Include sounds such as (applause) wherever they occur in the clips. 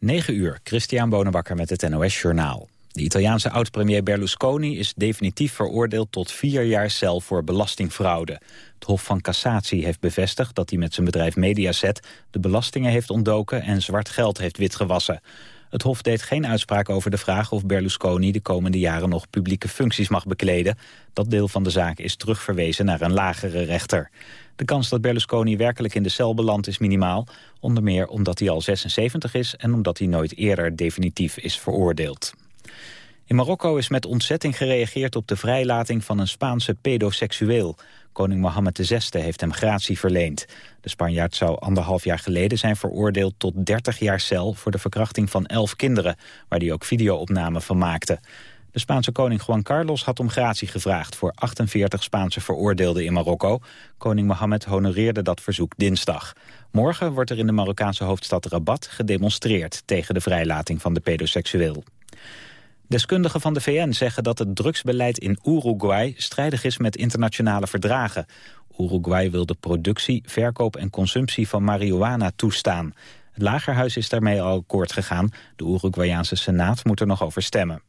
9 uur, Christian Bonenbakker met het NOS Journaal. De Italiaanse oud-premier Berlusconi is definitief veroordeeld tot vier jaar cel voor belastingfraude. Het Hof van Cassatie heeft bevestigd dat hij met zijn bedrijf Mediaset de belastingen heeft ontdoken en zwart geld heeft witgewassen. Het Hof deed geen uitspraak over de vraag of Berlusconi de komende jaren nog publieke functies mag bekleden. Dat deel van de zaak is terugverwezen naar een lagere rechter. De kans dat Berlusconi werkelijk in de cel belandt is minimaal. Onder meer omdat hij al 76 is en omdat hij nooit eerder definitief is veroordeeld. In Marokko is met ontzetting gereageerd op de vrijlating van een Spaanse pedoseksueel. Koning Mohammed VI heeft hem gratie verleend. De Spanjaard zou anderhalf jaar geleden zijn veroordeeld tot 30 jaar cel... voor de verkrachting van elf kinderen, waar hij ook videoopnamen van maakte. De Spaanse koning Juan Carlos had om gratie gevraagd... voor 48 Spaanse veroordeelden in Marokko. Koning Mohammed honoreerde dat verzoek dinsdag. Morgen wordt er in de Marokkaanse hoofdstad Rabat gedemonstreerd... tegen de vrijlating van de pedoseksueel. Deskundigen van de VN zeggen dat het drugsbeleid in Uruguay strijdig is met internationale verdragen. Uruguay wil de productie, verkoop en consumptie van marihuana toestaan. Het lagerhuis is daarmee al akkoord gegaan. De Uruguayaanse Senaat moet er nog over stemmen.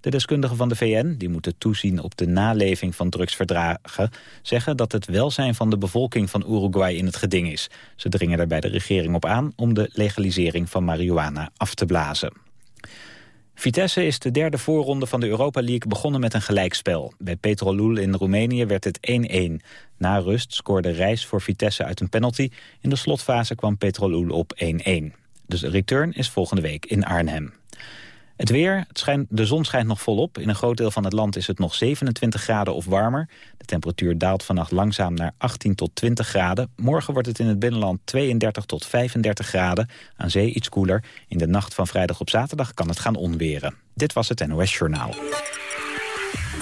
De deskundigen van de VN, die moeten toezien op de naleving van drugsverdragen... zeggen dat het welzijn van de bevolking van Uruguay in het geding is. Ze dringen er bij de regering op aan om de legalisering van marihuana af te blazen. Vitesse is de derde voorronde van de Europa League begonnen met een gelijkspel. Bij Petrolul in Roemenië werd het 1-1. Na rust scoorde Reis voor Vitesse uit een penalty. In de slotfase kwam Petrolul op 1-1. Dus de return is volgende week in Arnhem. Het weer, het schijnt, de zon schijnt nog volop. In een groot deel van het land is het nog 27 graden of warmer. De temperatuur daalt vannacht langzaam naar 18 tot 20 graden. Morgen wordt het in het binnenland 32 tot 35 graden. Aan zee iets koeler. In de nacht van vrijdag op zaterdag kan het gaan onweren. Dit was het NOS Journaal.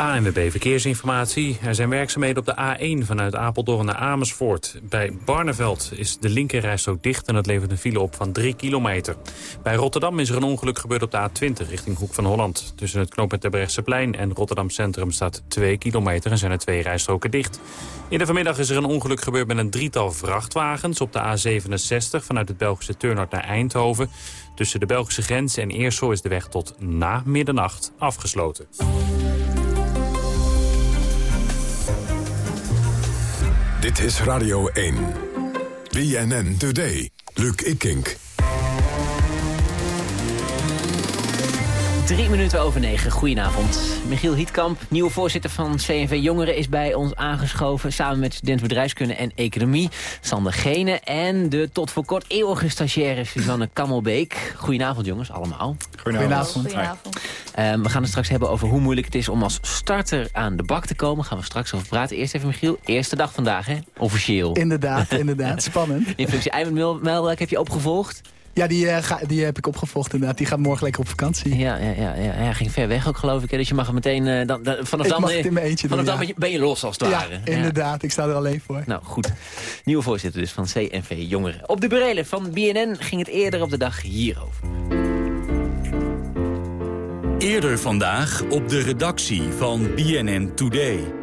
ANWB Verkeersinformatie. Er zijn werkzaamheden op de A1 vanuit Apeldoorn naar Amersfoort. Bij Barneveld is de linkerrijstrook dicht en dat levert een file op van 3 kilometer. Bij Rotterdam is er een ongeluk gebeurd op de A20 richting Hoek van Holland. Tussen het knooppunt plein en Rotterdam Centrum staat 2 kilometer en zijn er twee rijstroken dicht. In de vanmiddag is er een ongeluk gebeurd met een drietal vrachtwagens op de A67 vanuit het Belgische Turnhout naar Eindhoven. Tussen de Belgische grens en Eersel is de weg tot na middernacht afgesloten. Dit is Radio 1. BNN Today. Luc Ikink. Drie minuten over negen. Goedenavond. Michiel Hietkamp, nieuwe voorzitter van CNV Jongeren... is bij ons aangeschoven samen met student bedrijfskunde en economie... Sander Gene en de tot voor kort eeuwige stagiaire Suzanne Kammelbeek. Goedenavond jongens, allemaal. Goedenavond. Goedenavond. Um, we gaan het straks hebben over hoe moeilijk het is om als starter aan de bak te komen. Gaan we straks over praten. Eerst even Michiel, eerste dag vandaag hè, officieel. Inderdaad, inderdaad. (laughs) Spannend. In functie Eimond Melwijk heb je opgevolgd. Ja, die, uh, ga, die heb ik opgevolgd inderdaad. Die gaat morgen lekker op vakantie. Ja, ja, ja, ja. hij ging ver weg ook geloof ik. Hè? Dus je mag hem meteen... Uh, dan, dan, vanaf ik dan, mag het in mijn eentje vanaf doen, dan ja. ben je los als het ja, ware. inderdaad. Ik sta er alleen voor. Nou, goed. Nieuwe voorzitter dus van CNV Jongeren. Op de burelen van BNN ging het eerder op de dag hierover. Eerder vandaag op de redactie van BNN Today.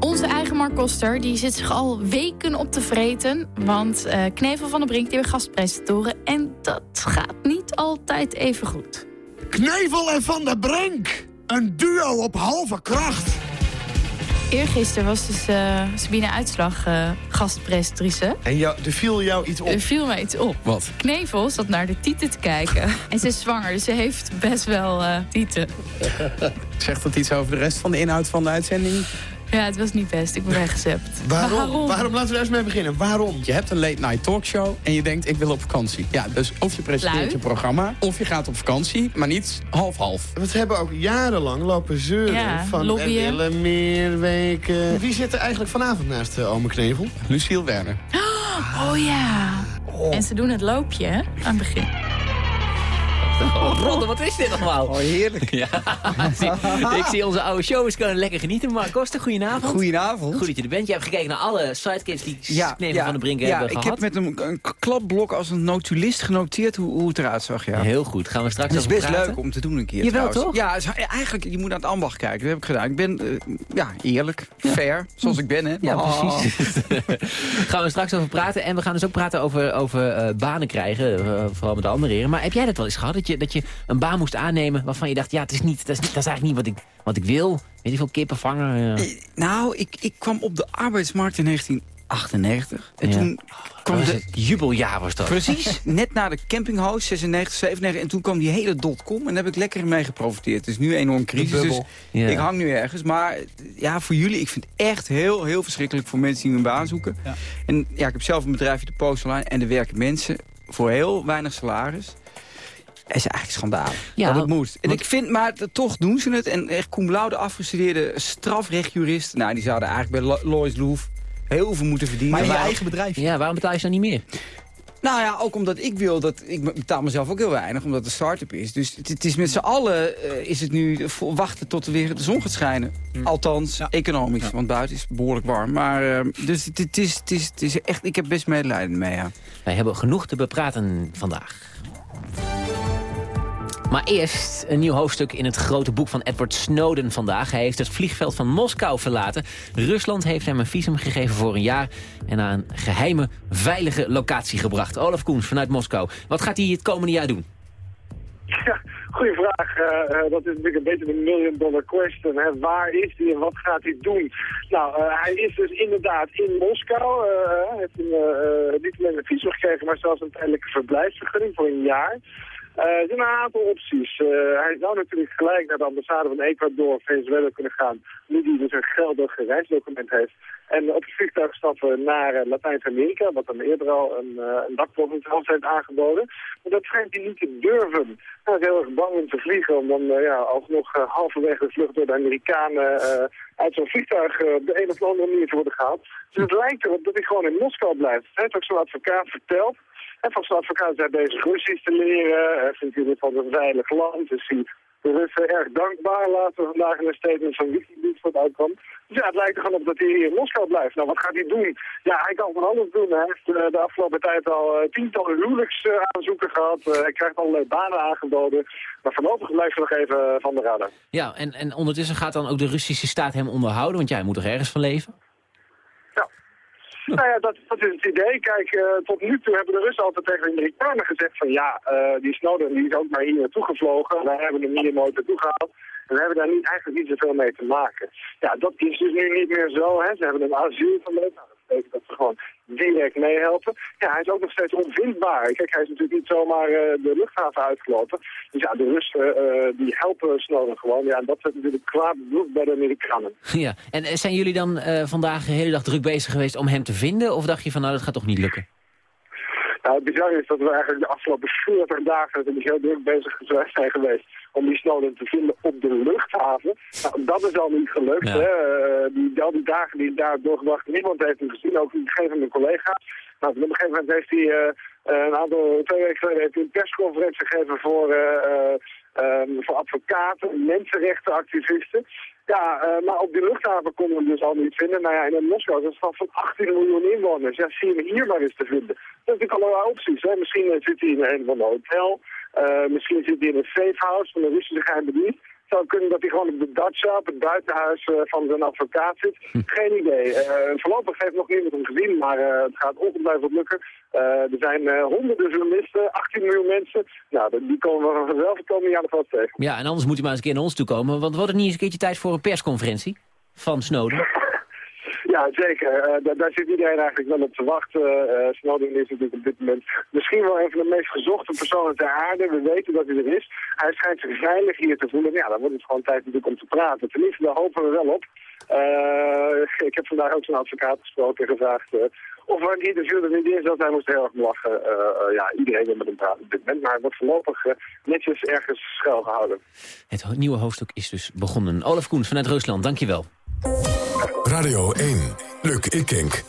Onze eigen Mark Koster die zit zich al weken op te vreten. Want uh, Knevel van der Brink die weer gastpresentatoren. En dat gaat niet altijd even goed. Knevel en Van der Brink. Een duo op halve kracht. Eergisteren was dus uh, Sabine Uitslag uh, gastpresentatrice. En jou, er viel jou iets op? Er viel mij iets op. Wat? Knevel zat naar de tieten te kijken. (laughs) en ze is zwanger, dus ze heeft best wel uh, tieten. (laughs) Zegt dat iets over de rest van de inhoud van de uitzending? Ja, het was niet best. Ik ben weggezept. Waarom? waarom? Waarom? Laten we daar eens mee beginnen. Waarom? Je hebt een late night talkshow en je denkt ik wil op vakantie. Ja, dus of je presenteert Lui. je programma of je gaat op vakantie, maar niet half-half. We hebben ook jarenlang lopen zeuren Ja, van lobbyen. we willen meer weken. Wie zit er eigenlijk vanavond naast uh, ome Knevel? Luciel Werner. Oh ja. En ze doen het loopje hè, aan het begin. Rotte, wat is dit allemaal? Oh, heerlijk. Ja, ik zie onze oude show eens kunnen lekker genieten. Mark Koster, goedenavond. Goedenavond. Goed dat je er bent. Je hebt gekeken naar alle sidekicks die Ja, ja, van de Brink ja, hebben ik gehad. heb met een, een klapblok als een notulist genoteerd hoe, hoe het eruit zag. Ja. Heel goed. Gaan we straks Het is best praten? leuk om te doen een keer Jawel, toch? Ja, is- eigenlijk, je moet naar het ambacht kijken. Dat heb ik gedaan. Ik ben eh, ja, eerlijk, fair, zoals ik ben. Hè. Ja, Oh. precies. (laughs) gaan we straks over praten. En we gaan dus ook praten over, over eh, banen krijgen. eh, vooral met de andere heren. Maar heb jij dat wel eens gehad? Dat je, dat je een baan moest aannemen waarvan je dacht... ja, het is niet, dat, is niet, dat is eigenlijk niet wat ik, wat ik wil. Weet je veel, kippen vangen. eh. Eh, Nou, ik, ik kwam op de arbeidsmarkt in 1998. En Ja. toen kwam Dat was de, het jubeljaar was dat. Precies, (laughs) net na de campinghouse, 96, 97. En toen kwam die hele dotcom en daar heb ik lekker mee geprofiteerd. Het is nu een enorm crisis, dus. Ja. ik hang nu ergens. Maar ja, voor jullie, ik vind het echt heel, heel verschrikkelijk voor mensen die een baan zoeken. Ja. En ja, ik heb zelf een bedrijfje, de Postlijn, en er werken mensen voor heel weinig salaris. Is eigenlijk schandalig Ja, dat het moet. En want- ik vind, maar toch doen ze het. En echt cum laude afgestudeerde strafrechtjuristen... nou, die zouden eigenlijk bij Lo- Lois Loef heel veel moeten verdienen. Maar in je eigen bedrijf. Ja, waarom betaal je ze dan niet meer? nou ja, ook omdat ik wil dat... Ik betaal mezelf ook heel weinig, omdat het een start-up is. Dus het, het is met z'n allen eh, is het nu vol- wachten tot er weer de zon gaat schijnen. Althans, Ja. economisch, want buiten is het behoorlijk warm. Maar, eh, dus het, het is, het, is, het is echt... Ik heb best medelijden mee, ja. Wij hebben genoeg te bepraten vandaag. Maar eerst een nieuw hoofdstuk in het grote boek van Edward Snowden vandaag. Hij heeft het vliegveld van Moskou verlaten. Rusland heeft hem een visum gegeven voor een jaar... en naar een geheime, veilige locatie gebracht. Olaf Koens vanuit Moskou. Wat gaat hij het komende jaar doen? Ja, goede vraag. Eh, eh, dat is natuurlijk een beetje de million dollar question. Waar is hij en wat gaat hij doen? Nou, eh, hij is dus inderdaad in Moskou. Hij heeft een, niet alleen een visum gekregen, maar zelfs een tijdelijke verblijfsvergunning voor een jaar. Eh, er zijn een aantal opties. Eh, hij zou natuurlijk gelijk naar de ambassade van Ecuador of Venezuela kunnen gaan, nu hij dus een geldig reisdocument heeft. En op het vliegtuig stappen naar eh, Latijns-Amerika, wat hem eerder al een, uh, een dakprovincie heeft aangeboden. Maar dat schijnt hij niet te durven. Hij is heel erg bang om te vliegen, om dan ja, alsnog halverwege de vlucht door de Amerikanen uit zo'n vliegtuig op de een of andere manier te worden gehaald. Dus het lijkt erop dat hij gewoon in Moskou blijft. Hij heeft ook zo'n advocaat verteld. En van zijn advocaat hij bezig Russisch te leren. Hij vindt hij dit van een veilig land. Dus hij de Russen erg dankbaar. Laten we vandaag in een statement van Wikileaks wat uitkwam. Dus ja, het lijkt er gewoon op dat hij hier in Moskou blijft. Nou, wat gaat hij doen? Ja, hij kan van alles doen. Hij heeft uh, de afgelopen tijd al uh, tientallen huwelijksaanzoeken gehad. Uh, hij krijgt allerlei banen aangeboden. Maar voorlopig blijft hij nog even van de radar. Ja, en, en ondertussen gaat dan ook de Russische staat hem onderhouden? Want ja, hij moet toch ergens van leven? Nou ja, dat, dat is het idee. Kijk, uh, tot nu toe hebben de Russen altijd tegen de Amerikanen gezegd van ja, uh, die Snowden die is ook maar hier naartoe gevlogen. Wij hebben hem hier nooit naartoe gehaald. En we hebben daar niet, eigenlijk niet zoveel mee te maken. Ja, dat is dus nu niet meer zo. Hè. Ze hebben een asiel verleend. Dat betekent dat ze gewoon direct meehelpen. Ja, hij is ook nog steeds onvindbaar. Kijk, hij is natuurlijk niet zomaar uh, de luchthaven uitgelopen. Dus ja, de Russen uh, die helpen Snowden gewoon. Ja, en dat zit natuurlijk kwaad bloed bij de Amerikanen. Ja, en zijn jullie dan uh, vandaag de hele dag druk bezig geweest om hem te vinden? Of dacht je van nou, dat gaat toch niet lukken? Nou, het bizarre is dat we eigenlijk de afgelopen 40 dagen natuurlijk heel druk bezig zijn geweest om die Snowden te vinden op de luchthaven. Nou, dat is al niet gelukt. Ja. Hè? Uh, die, al die dagen die hij daar doorgebracht, niemand heeft hem gezien, ook niet geen van mijn collega's. Nou, op een gegeven moment heeft hij uh, een aantal, twee weken geleden heeft hij een persconferentie gegeven voor, uh, um, voor advocaten, mensenrechtenactivisten. Ja, uh, maar op die luchthaven konden we dus al niet vinden. Nou ja, in Moskou is het van, van 18 miljoen inwoners. Ja, zie je hem hier maar eens te vinden. Dat is natuurlijk allerlei opties. Hè? Misschien uh, zit hij in een van de hotel. Uh, misschien zit hij in een safe house van de Russische geheime dienst. Het zou kunnen dat hij gewoon op de dacha, op het buitenhuis uh, van zijn advocaat zit. Hm. Geen idee. Uh, voorlopig heeft nog niemand hem gezien, maar uh, het gaat ongetwijfeld lukken. er zijn honderden journalisten, 18 miljoen mensen. Nou, die komen we vanzelf komende jaar nog wel tegen. Ja, en anders moet hij maar eens een keer naar ons toe komen. Want wordt het niet eens een keertje tijd voor een persconferentie van Snowden? (laughs) Ja, zeker. Uh, daar zit iedereen eigenlijk wel op te wachten. Uh, Snowden is natuurlijk op dit moment misschien wel een van de meest gezochte personen ter aarde. We weten dat hij er is. Hij schijnt zich veilig hier te voelen. Ja, dan wordt het gewoon tijd natuurlijk om te praten. Tenminste, daar hopen we wel op. Ik heb vandaag ook zijn advocaat gesproken en gevraagd of er een interview er niet in zat. Hij moest heel erg lachen. ja, iedereen wil met hem praten op dit moment. Maar hij wordt voorlopig netjes ergens schuil gehouden. Het nieuwe hoofdstuk is dus begonnen. Olaf Koens vanuit Rusland, dankjewel. Radio 1, Luc Ikink.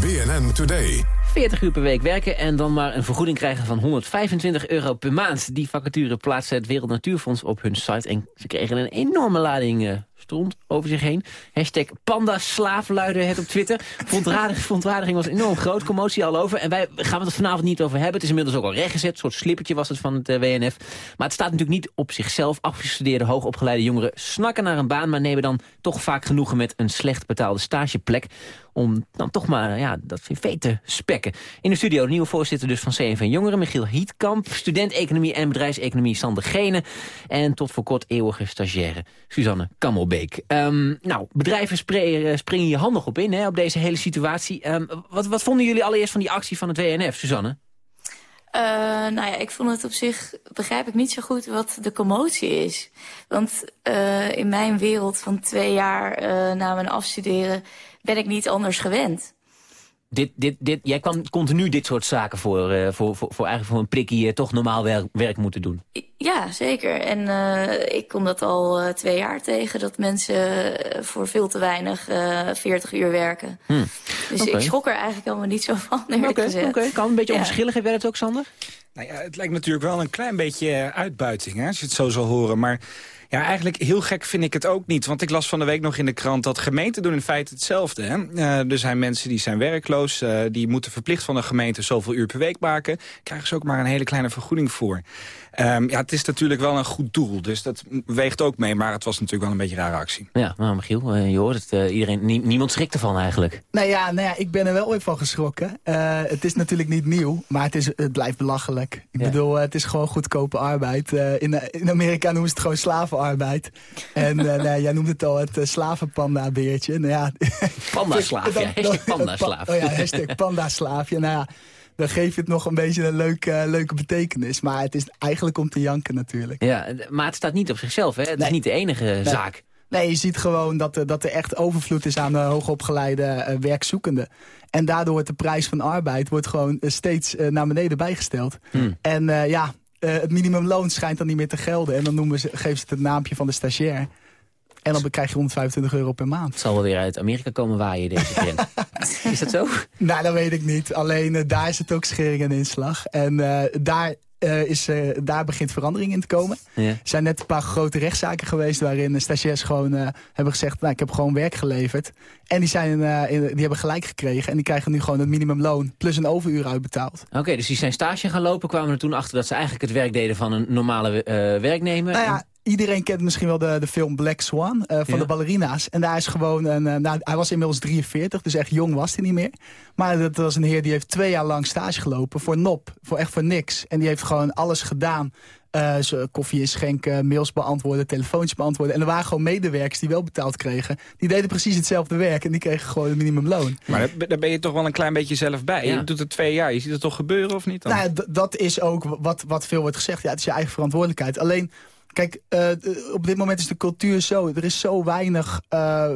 BNN Today. 40 uur per week werken en dan maar een vergoeding krijgen van 125 euro per maand. Die vacature plaatste het Wereld Natuurfonds op hun site en ze kregen een enorme lading stront over zich heen. Hashtag pandaslaaf luidde het op Twitter. Verontwaardiging, verontwaardiging was enorm groot, commotie al over. En wij gaan het er vanavond niet over hebben. Het is inmiddels ook al rechtgezet, een soort slippertje was het van het uh, WNF. Maar het staat natuurlijk niet op zichzelf. Afgestudeerde, hoogopgeleide jongeren snakken naar een baan... maar nemen dan toch vaak genoegen met een slecht betaalde stageplek om dan toch maar ja, dat cv te spekken. In de studio de nieuwe voorzitter dus van CNV Jongeren, Michiel Hietkamp... student Economie en Bedrijfseconomie Sander Gene... en tot voor kort eeuwige stagiaire Suzanne Um, nou, bedrijven springen, springen hier handig op in, hè, op deze hele situatie. Um, wat, wat vonden jullie allereerst van die actie van het WNF, Suzanne? Uh, nou ja, ik vond het op zich, begrijp ik niet zo goed wat de commotie is. Want uh, in mijn wereld van twee jaar na mijn afstuderen ben ik niet anders gewend. Dit, dit, dit, jij kwam continu dit soort zaken voor, uh, voor, voor, voor, eigenlijk voor een prikkie uh, toch normaal werk, werk moeten doen? Ja, zeker. En uh, ik kom dat al twee jaar tegen, dat mensen voor veel te weinig 40 uur werken. Hmm. Dus okay. ik schrok er eigenlijk allemaal niet zo van, eerlijk okay. Oké, kan een beetje ja. onverschillig. Jij het ook, Sander? Nou ja, het lijkt natuurlijk wel een klein beetje uitbuiting, hè, als je het zo zal horen. Maar ja, eigenlijk heel gek vind ik het ook niet. Want ik las van de week nog in de krant dat gemeenten doen in feite hetzelfde. Hè? Uh, er zijn mensen die zijn werkloos. Uh, die moeten verplicht van de gemeente zoveel uur per week maken. Krijgen ze ook maar een hele kleine vergoeding voor. Um, ja, het is natuurlijk wel een goed doel. Dus dat weegt ook mee. Maar het was natuurlijk wel een beetje een rare actie. Ja, nou Michiel, uh, je hoort het. Uh, iedereen, nie, niemand schrikt ervan eigenlijk. Nou ja, nou ja, ik ben er wel weer van geschrokken. Uh, het is natuurlijk niet nieuw, maar het, is, het blijft belachelijk. Ik ja. bedoel, het is gewoon goedkope arbeid. in, in Amerika noemen ze het gewoon slavenarbeid. En nou, jij noemt het al het slavenpanda-beertje. Nou ja, Pandaslaaf, ja. (laughs) Hashtag pandaslaaf. Oh ja, hashtag pandaslaafje. Nou ja, dan geef je het nog een beetje een leuke, leuke betekenis. Maar het is eigenlijk om te janken natuurlijk. Ja, maar het staat niet op zichzelf, hè? Het nee. is niet de enige nee. zaak. Nee, je ziet gewoon dat, dat er echt overvloed is aan de hoogopgeleide uh, werkzoekenden. En daardoor wordt de prijs van arbeid wordt gewoon steeds uh, naar beneden bijgesteld. Hmm. En ja, het minimumloon schijnt dan niet meer te gelden. En dan noemen ze, geven ze het het naampje van de stagiair. En dan krijg je 125 euro per maand. Het zal wel weer uit Amerika komen waaien deze keer. (laughs) is dat zo? Nou, dat weet ik niet. Alleen uh, daar is het ook schering en inslag. En uh, daar, uh, is, daar begint verandering in te komen. Ja. Er zijn net een paar grote rechtszaken geweest... waarin stagiairs gewoon hebben gezegd... nou, ik heb gewoon werk geleverd. En die, zijn, in, die hebben gelijk gekregen. En die krijgen nu gewoon het minimumloon plus een overuur uitbetaald. Oké, okay, dus die zijn stage gaan lopen. Kwamen er toen achter dat ze eigenlijk het werk deden van een normale werknemer. Nou ja, Iedereen kent misschien wel de, de film Black Swan uh, van ja. de ballerina's. En daar is gewoon een... Uh, nou, hij was inmiddels 43, dus echt jong was hij niet meer. Maar dat was een heer die heeft twee jaar lang stage gelopen voor nop. Voor echt voor niks. En die heeft gewoon alles gedaan. Uh, koffie inschenken, mails beantwoorden, telefoontjes beantwoorden. En er waren gewoon medewerkers die wel betaald kregen. Die deden precies hetzelfde werk en die kregen gewoon het minimumloon. Maar daar ben je toch wel een klein beetje zelf bij. Ja. Je doet het twee jaar, je ziet het toch gebeuren of niet dan? Nou, dat is ook wat, wat veel wordt gezegd. Ja, het is je eigen verantwoordelijkheid. Alleen... Kijk, uh, op dit moment is de cultuur zo. Er is zo weinig uh,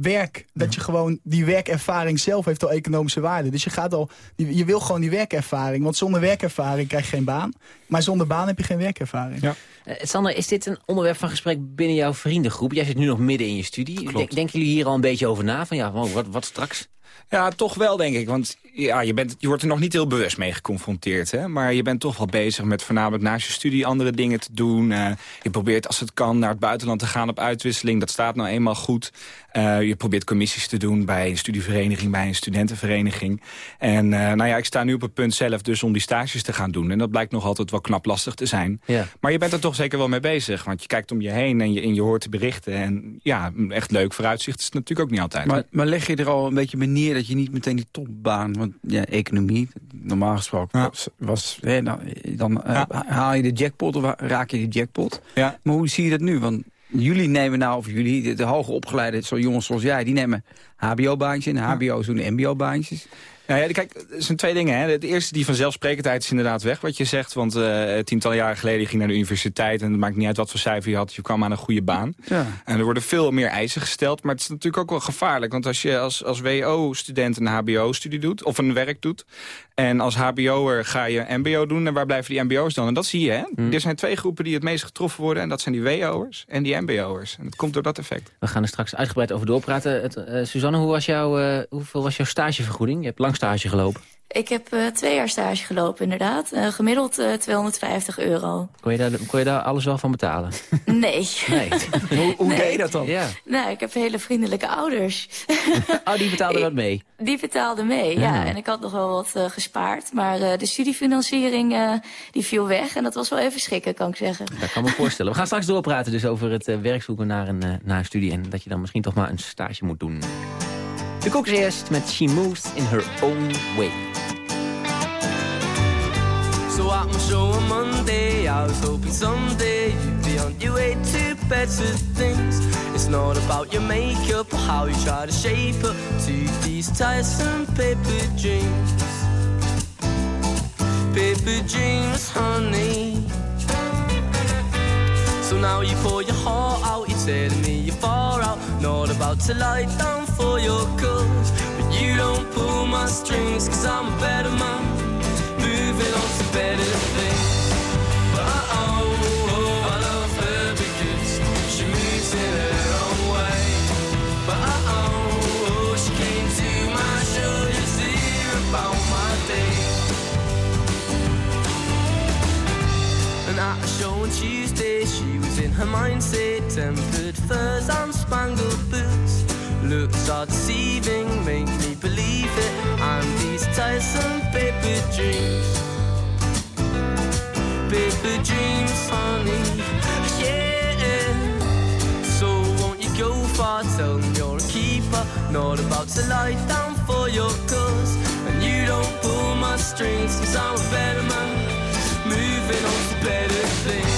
werk. Dat je gewoon die werkervaring zelf heeft al economische waarde. Dus je, gaat al, je wil gewoon die werkervaring. Want zonder werkervaring krijg je geen baan. Maar zonder baan heb je geen werkervaring. Ja. Uh, Sander, is dit een onderwerp van gesprek binnen jouw vriendengroep? Jij zit nu nog midden in je studie. Denk, denken jullie hier al een beetje over na? Van ja, wat, wat straks? Ja, toch wel, denk ik. Want ja, je, bent, je wordt er nog niet heel bewust mee geconfronteerd. Hè? Maar je bent toch wel bezig met voornamelijk naast je studie andere dingen te doen. Uh, je probeert als het kan naar het buitenland te gaan op uitwisseling. Dat staat nou eenmaal goed. Uh, je probeert commissies te doen bij een studievereniging, bij een studentenvereniging. En uh, nou ja, ik sta nu op het punt zelf dus om die stages te gaan doen. En dat blijkt nog altijd wel knap lastig te zijn. Ja. Maar je bent er toch zeker wel mee bezig. Want je kijkt om je heen en je, en je hoort de berichten. En ja, echt leuk vooruitzicht is het natuurlijk ook niet altijd. Maar, maar leg je er al een beetje dat je niet meteen die topbaan... want ja, economie, normaal gesproken, ja. was... was hè, dan ja. uh, haal je de jackpot of raak je de jackpot. Ja. Maar hoe zie je dat nu? Want jullie nemen nou, of jullie, de, de hoge opgeleide zo jongens zoals jij... die nemen hbo-baantjes en hbo's doen mbo-baantjes. Nou ja, kijk, er zijn twee dingen. Hè. Het eerste, die vanzelfsprekendheid is inderdaad weg, wat je zegt. Want uh, tientallen jaren geleden ging je naar de universiteit... en het maakt niet uit wat voor cijfer je had, je kwam aan een goede baan. Ja. En er worden veel meer eisen gesteld, maar het is natuurlijk ook wel gevaarlijk. Want als je als, als WO-student een hbo-studie doet, of een werk doet... en als hbo'er ga je mbo doen, en waar blijven die mbo's dan? En dat zie je, hè? Hmm. Er zijn twee groepen die het meest getroffen worden... en dat zijn die WO'ers en die mbo'ers. En dat komt door dat effect. We gaan er straks uitgebreid over doorpraten. Het, uh, Suzanne, hoe was jouw, uh, hoeveel was jouw stagevergoeding? Je hebt lang stage gelopen. Ik heb uh, twee jaar stage gelopen, inderdaad. Uh, gemiddeld uh, 250 euro. Kon je, daar, kon je daar alles wel van betalen? (laughs) Nee. nee. (laughs) hoe hoe Nee. deed je dat dan? Ja. Nou, ik heb hele vriendelijke ouders. (laughs) Oh, die betaalden wat mee? Die betaalden mee, ja. Ja. En ik had nog wel wat uh, gespaard. Maar uh, de studiefinanciering uh, die viel weg. En dat was wel even schrikken, kan ik zeggen. Dat kan me voorstellen. We gaan straks doorpraten dus over het uh, werk zoeken naar een, uh, naar een studie. En dat je dan misschien toch maar een stage moet doen. De Cooks eerst met She Moves in Her Own Way. So at my show on Monday, I was hoping someday you'd be on your way to better things. It's not about your makeup or how you try to shape up to these tiresome paper dreams. Paper dreams, honey. So now you pour your heart out, you're telling me you're far out. Not about to lie down for your cause. But you don't pull my strings, cause I'm a better man. Moving on to better things. But oh, oh, I love her because she moves in her own way. But oh, oh, she came to my show just to hear about my day. And at a show on Tuesday, she her mindset, tempered furs and spangled boots. Looks are deceiving, make me believe it. And these tiresome paper dreams, paper dreams, honey, yeah. So won't you go far? Tell them you're a keeper, not about to lie down for your cause. And you don't pull my strings, cause I'm a better man moving on to better things.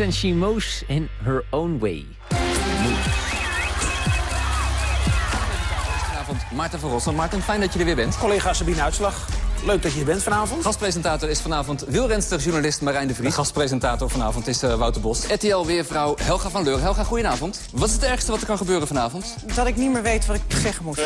And She Moves in Her Own Way. Vanavond Maarten van Rossum. Maarten, fijn dat je er weer bent. Collega Sabine Uitslag, leuk dat je er bent vanavond. Gastpresentator is vanavond wielrenster journalist Marijn de Vries. De gastpresentator vanavond is uh, Wouter Bos. RTL-weervrouw Helga van Leur. Helga, goedenavond. Wat is het ergste wat er kan gebeuren vanavond? Dat ik niet meer weet wat ik zeggen moet.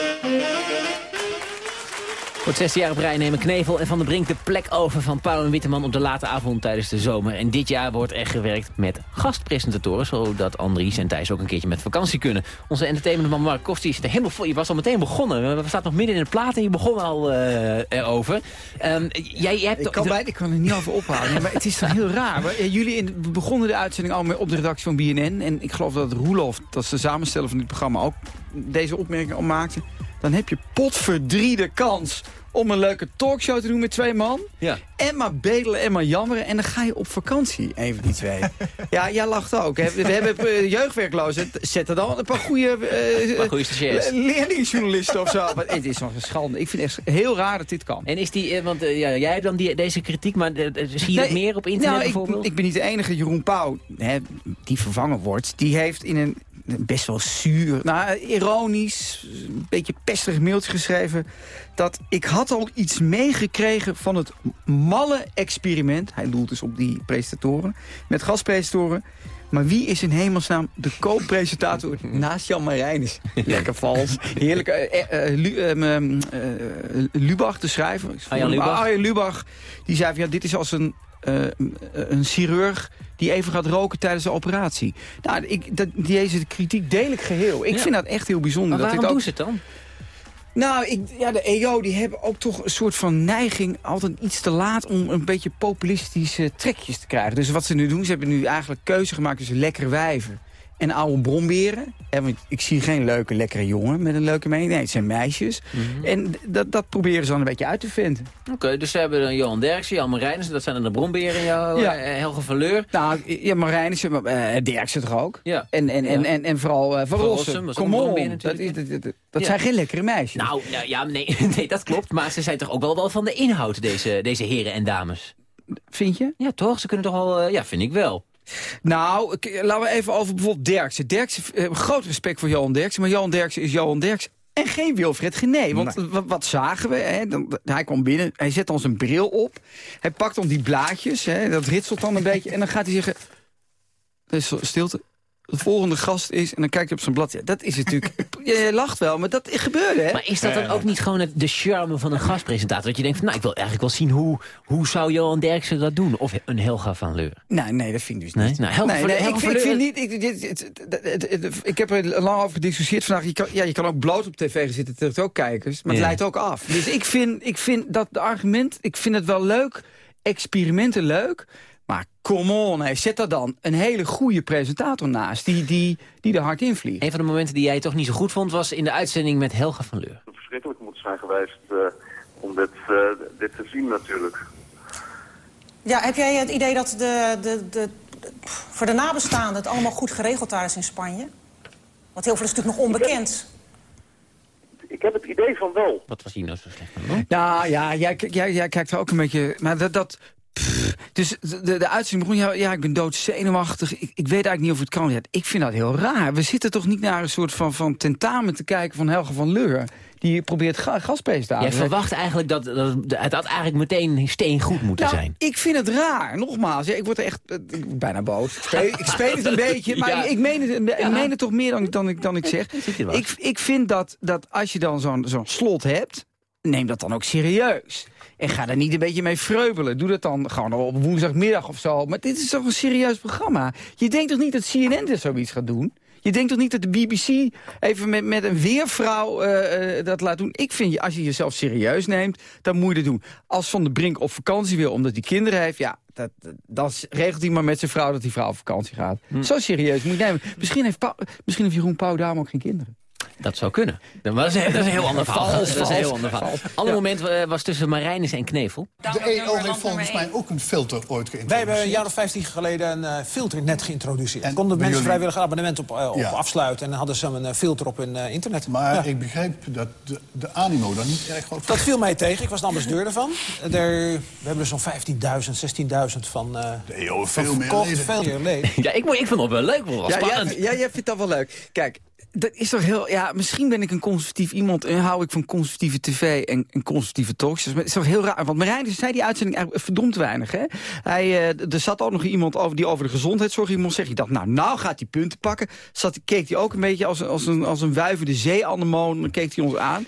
Voor het zesde jaar op rij nemen Knevel en Van der Brink de plek over van Pauw en Witteman op de late avond tijdens de zomer. En dit jaar wordt er gewerkt met gastpresentatoren, zodat Andries en Thijs ook een keertje met vakantie kunnen. Onze entertainmentman Mark Kosti is er helemaal voor. Je was al meteen begonnen. We staan nog midden in de plaat en je begon al uh, erover. Um, jij, jij hebt ik, kan bij, ik kan er niet over ophouden, maar het is toch heel raar. Maar, jullie in, we begonnen de uitzending al op de redactie van BNN. En ik geloof dat Roelof, dat is de samensteller van dit programma, ook deze opmerking al maakte. Dan heb je potverdrie de kans om een leuke talkshow te doen met twee man. Ja. En maar bedelen en maar jammeren. En dan ga je op vakantie, een van die twee. (laughs) ja, jij lacht ook. Hè. We hebben uh, jeugdwerklozen. Zet er dan een paar goede uh, leerlingsjournalisten of zo. Maar het is nog een schande. Ik vind het echt heel raar dat dit kan. En is die, want uh, ja, jij hebt dan die, deze kritiek, maar zie je nee, dat meer op internet nou, bijvoorbeeld? Ik, ik ben niet de enige. Jeroen Pauw, hè, die vervangen wordt, die heeft in een best wel zuur, nou, ironisch, een beetje pestig mailtje geschreven... dat ik had al iets meegekregen van het malle experiment... hij doelt dus op die presentatoren, met gastpresentatoren... Maar wie is in hemelsnaam de co-presentator (laughs) naast Jan Marijnis? Lekker vals. Heerlijk. Uh, uh, Lu, uh, Lubach, de schrijver. Arjan Lubach. Lubach. Die zei van, ja, dit is als een eh, een chirurg die even gaat roken tijdens de operatie. Nou, ik, dat, deze kritiek deel ik geheel. Ik vind dat echt heel bijzonder. Maar dat waarom dit ook... doen ze het dan? Nou, ik, ja, de EO die hebben ook toch een soort van neiging... altijd iets te laat om een beetje populistische trekjes te krijgen. Dus wat ze nu doen, ze hebben nu eigenlijk keuze gemaakt tussen lekkere wijven en oude bromberen. En want ik zie geen leuke, lekkere jongen met een leuke mening. Nee, het zijn meisjes. Mhm. En dat, dat proberen ze dan een beetje uit te vinden. Oké, dus ze hebben dan Johan Derksen, Jan Marijnissen, dat zijn dan de bromberen, jou, Ja. eh, Helge van Leur. Nou, ja, Marijnissen, maar uh, Derksen toch ook? Ja. En, en, en, Ja. en, en vooral eh, Van Rossum. On. brombeer Dat, is- dat, dat, dat Ja. zijn geen lekkere meisjes. Nou, nou, ja, nee, (laughs) nee, dat klopt. Maar ze zijn toch ook wel, wel van de inhoud, deze, deze heren en dames. Vind je? Ja, toch? Ze kunnen toch al... eh, ja, vind ik wel. Nou, laten we even over bijvoorbeeld Derksen. Derksen, eh, groot respect voor Johan Derksen. Maar Johan Derksen is Johan Derksen. En geen Wilfred Gené. Want wat, wat zagen we? Hè? Dan, hij kwam binnen, hij zet dan zijn bril op. Hij pakt dan die blaadjes, hè? dat ritselt dan een beetje. En dan gaat hij zeggen... Is stilte. De volgende gast is... En dan kijkt hij op zijn blad. Ja, dat is natuurlijk... (laughs) je lacht wel, maar dat gebeurde, hè? Maar is dat dan ook niet gewoon het, de charme van een gastpresentator? Dat je denkt van, nou, ik wil eigenlijk wel zien hoe, hoe zou Johan Derksen dat doen? Of een Helga van Leur? Nee, nee, dat vind ik dus Nee? niet. Nou, Helga nee, van- nee, Helga ik, van vind- ik Leur- vind niet... Ik, dit- ik heb er lang over gediscussieerd vandaag. Je kan, ja, je kan ook bloot op tv gaan zitten, tegen ook kijkers. Maar het Ja. leidt ook af. Dus ik vind, ik vind dat de argument... Ik vind het wel leuk, experimenten leuk... Maar come on, hey, zet er dan een hele goede presentator naast... die, die, die er hard in vliegt. Een van de momenten die jij toch niet zo goed vond... was in de uitzending met Helga van Leur. verschrikkelijk moet zijn geweest eh, om dit, eh, dit te zien natuurlijk. Ja, heb jij het idee dat de, de, de, de- voor de nabestaanden het allemaal goed geregeld daar is in Spanje? Want heel veel is natuurlijk nog onbekend. Ik heb het idee van wel. Wat was hier nou zo slecht aan? Nou ja, jij, jij, jij kijkt er ook een beetje... Maar dat... dat pff, dus de, de uitzending begon, ja, ja, ik ben doodzenuwachtig. Ik, ik weet eigenlijk niet of het kan. Ja, ik vind dat heel raar. We zitten toch niet naar een soort van, van tentamen te kijken van Helge van Leur. Die probeert ga, gastpresentator. Jij verwacht eigenlijk dat, dat het had eigenlijk meteen steengoed moeten Nou, zijn. ik vind het raar. Nogmaals, ja, ik word er echt eh, ik bijna boos. (laughs) Ik speel, ik speel het een beetje, maar Ja. ik, meen het, ik meen het toch meer dan, dan, ik, dan ik zeg. Ik, ik vind dat, dat als je dan zo'n zo'n slot hebt, neem dat dan ook serieus. En ga daar niet een beetje mee vreubelen. Doe dat dan gewoon op woensdagmiddag of zo. Maar dit is toch een serieus programma. Je denkt toch niet dat CNN dit zoiets gaat doen? Je denkt toch niet dat de BBC even met, met een weervrouw eh, eh, dat laat doen? Ik vind, je, als je jezelf serieus neemt, dan moet je dat doen. Als Van de Brink op vakantie wil omdat hij kinderen heeft... ja, dat, dat- dan regelt hij maar met zijn vrouw dat die vrouw op vakantie gaat. Zo serieus moet je nemen. Misschien heeft, misschien heeft Jeroen Pauw daarom ook geen kinderen. Dat zou kunnen. Maar dat is, een- dat is een heel ander verhaal. Vals, dat is een heel ander verhaal. Ja. moment was tussen Marijnis en Knevel. De EO heeft volgens mij ook een filter ooit geïntroduceerd. Wij hebben een jaar of 15 geleden een eh, filternet geïntroduceerd. En Konden mensen jullie- vrijwillig abonnement op, eh, op Ja. afsluiten... en dan hadden ze een eh, filter op hun internet. Maar Ja. ik begrijp dat de, de animo daar niet erg groot Dat viel mij tegen. Ik was de ambassadeur ervan. Er, we hebben er zo'n 15.000, 16.000 van, eh De EO veel meer leden. Veel meer leden. Ja, ik, vond het wel leuk. Wel Ja, jij, jij vindt dat wel leuk. Kijk, dat is toch heel... Ja, misschien ben ik een conservatief iemand en hou ik van conservatieve tv en, en conservatieve talkshows. Het is toch heel raar. Want Marijn zei die uitzending eigenlijk verdomd weinig. Hè? Hij, eh, er zat ook nog iemand over die over de gezondheidszorg iemand zegt. Ik dacht, nou, nou gaat hij punten pakken. Zat, keek hij ook een beetje als, een- als, een, als een wuivende zeeanemoon. Dan keek hij ons aan.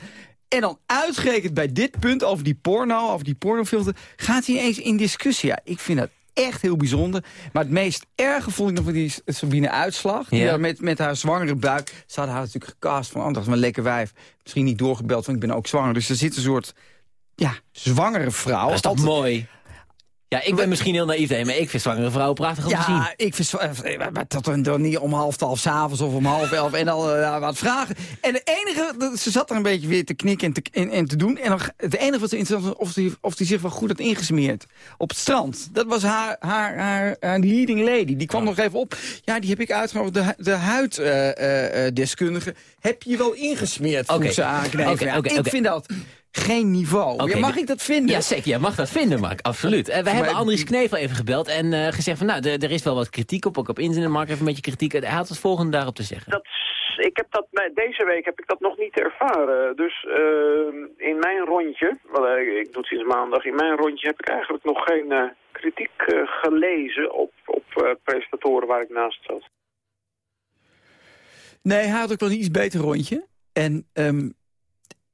En dan uitgerekend bij dit punt over die porno, over die pornofilter... gaat hij ineens in discussie. Ja, ik vind dat echt heel bijzonder. Maar het meest erge vond ik nog van die Sabine Uitslag. Die Ja. met, met haar zwangere buik... Ze hadden haar natuurlijk gecast van... Oh, dat is een lekker wijf. Misschien niet doorgebeld, want ik ben ook zwanger. Dus er zit een soort... Ja, zwangere vrouw. Dat is toch Altijd- mooi? Ja, ik ben misschien heel naïef, hè, maar ik vind zwangere vrouwen prachtig om te zien. Ja, ik vind zwa- eh, maar dat dan, dan niet om half twaalf s'avonds of om half elf en dan eh, wat vragen. En het enige, ze zat er een beetje weer te knikken en te, en, en te doen. En dan, het enige wat ze interessant was, of die, of die zich wel goed had ingesmeerd op het strand. Dat was haar, haar, haar, haar leading lady. Die kwam nog even op. Ja, die heb ik uitgenodigd, de, de huiddeskundige. heb je wel ingesmeerd, Oké. ze Ja, oké, ik vind dat geen niveau. Ja, mag ik dat vinden? Ja, zeker. Jij mag dat vinden, Mark. Absoluut. En wij hebben Maar- Andries Knevel even gebeld en eh, gezegd van... nou, er is wel wat kritiek op, ook op internet. Mark heeft een beetje kritiek. Hij had het volgende daarop te zeggen. Dat, ik heb dat, deze week heb ik dat nog niet ervaren. Dus eh, in mijn rondje, wel, eh, ik doe het sinds maandag, in mijn rondje heb ik eigenlijk nog geen eh, kritiek eh, gelezen op, op eh, presentatoren waar ik naast zat. Nee, hij had ook wel een iets beter rondje. En ehm,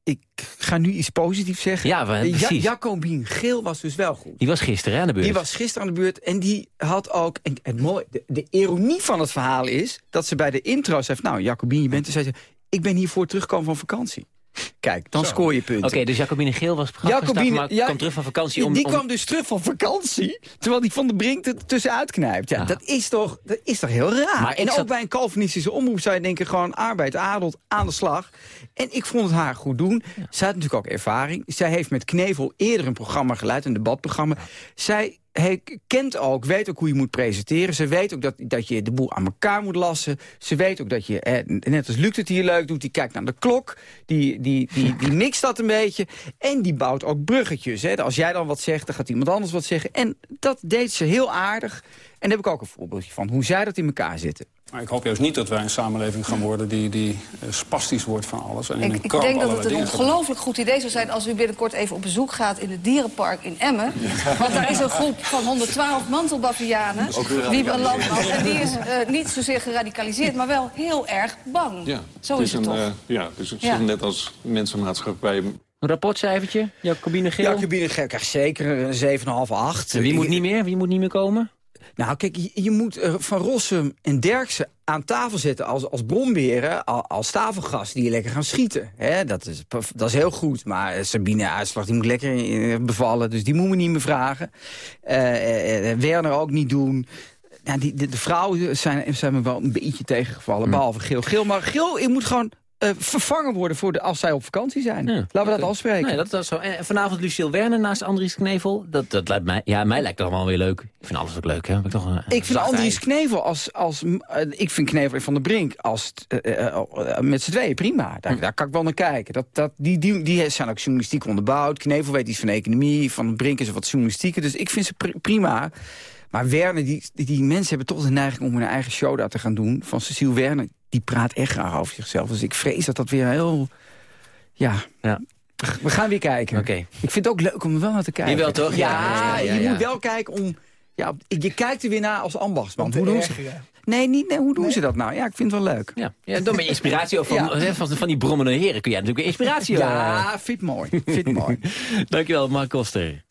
ik ga nu iets positiefs zeggen. Ja, maar, precies. Ja, Jacobien Geel was dus wel goed. Die was gisteren aan de beurt. Die was gisteren aan de beurt en die had ook... En het mooie, de, de ironie van het verhaal is dat ze bij de intro zei... nou, Jacobien, je bent... er. zei ze, ik ben hiervoor teruggekomen van vakantie. Kijk, dan scoor je punten. Oké, dus Jacobine Geel was Jacobine, maar ja, kwam terug van vakantie. Om, die om- kwam dus terug van vakantie, terwijl die Van de Brink er tussenuit knijpt. Ja, dat, is toch, dat is toch heel raar? Maar en ook zat- bij een Calvinistische omroep zou je denken... gewoon arbeid, adelt, aan de slag. En ik vond het haar goed doen. Zij had natuurlijk ook ervaring. Zij heeft met Knevel eerder een programma geleid, een debatprogramma. Zij hij kent ook, weet ook hoe je moet presenteren. Ze weet ook dat, dat je de boel aan elkaar moet lassen. Ze weet ook dat je, eh, net als Luc het hier leuk doet... die kijkt naar de klok, die, die, die, die (laughs) mixt dat een beetje. En die bouwt ook bruggetjes. Hè. Als jij dan wat zegt, dan gaat iemand anders wat zeggen. En dat deed ze heel aardig. En daar heb ik ook een voorbeeldje van, hoe zij dat in elkaar zitten. Maar ik hoop juist niet dat wij een samenleving gaan worden die, die eh, spastisch wordt van alles. En in Ik, een ik denk dat het een ongelooflijk goed idee zou zijn... als u binnenkort even op bezoek gaat in het dierenpark in Emmen. Want daar is een groep van 112 mantelbavianen. Die radicaliseerd. en die is eh, niet zozeer geradicaliseerd, maar wel heel erg bang. Ja, Zo het is het een, toch? eh, ja, dus het is Ja. net als mensenmaatschappij. Een rapportcijfertje, Jacobine Geel. Jacobine Geel krijgt zeker een 7,5, 8. En wie moet niet meer? Wie moet niet meer komen? Nou, kijk, je, je moet eh, Van Rossum en Derksen aan tafel zetten als, als bronberen, al- als tafelgast die je lekker gaan schieten. Hè, dat, is, dat is heel goed, maar eh, Sabine Uitslag die moet lekker eh, bevallen, dus die moeten we niet meer vragen. Werner ook niet doen. Ja, die, de, de vrouwen zijn, zijn me wel een beetje tegengevallen, behalve Geel. Geel, maar Geel je moet gewoon eh, vervangen worden voor de, als zij op vakantie zijn. Laten we dat afspreken. Nee, dat, zo. En vanavond Lucille Werner naast Andries Knevel. Dat, dat lijkt mij, ja, mij lijkt dat allemaal weer leuk. Ik vind alles ook leuk, hè. Heb ik, toch een, Ik vind Andries Knevel als... als eh, ik vind Knevel en Van der Brink als, eh, eh, met z'n tweeën prima. Daar, daar kan ik wel naar kijken. Dat, dat, die, die, die zijn ook journalistiek onderbouwd. Knevel weet iets van economie. Van der Brink is wat journalistieker. Dus ik vind ze pri- prima. Maar Werner, die, die, die mensen hebben toch de neiging om hun eigen show daar te gaan doen. Van Cecile Werner, die praat echt graag over zichzelf. Dus ik vrees dat dat weer heel... Ja, ja. we gaan weer kijken. Oké. Ik vind het ook leuk om er wel naar te kijken. Jawel, toch? Ja, Ja, ja, ja, je moet wel kijken om... Ja, je kijkt er weer naar als ambachtsman. Hoe doen ze. Nee, niet, nee, hoe doen ze dat nou? Ja, ik vind het wel leuk. Ja, ja door mijn inspiratie ook van, (laughs) Ja. van, van die brommende heren kun jij natuurlijk weer inspiratie Ja, eh, vind mooi. Vind mooi. (laughs) Dankjewel, Mark Koster.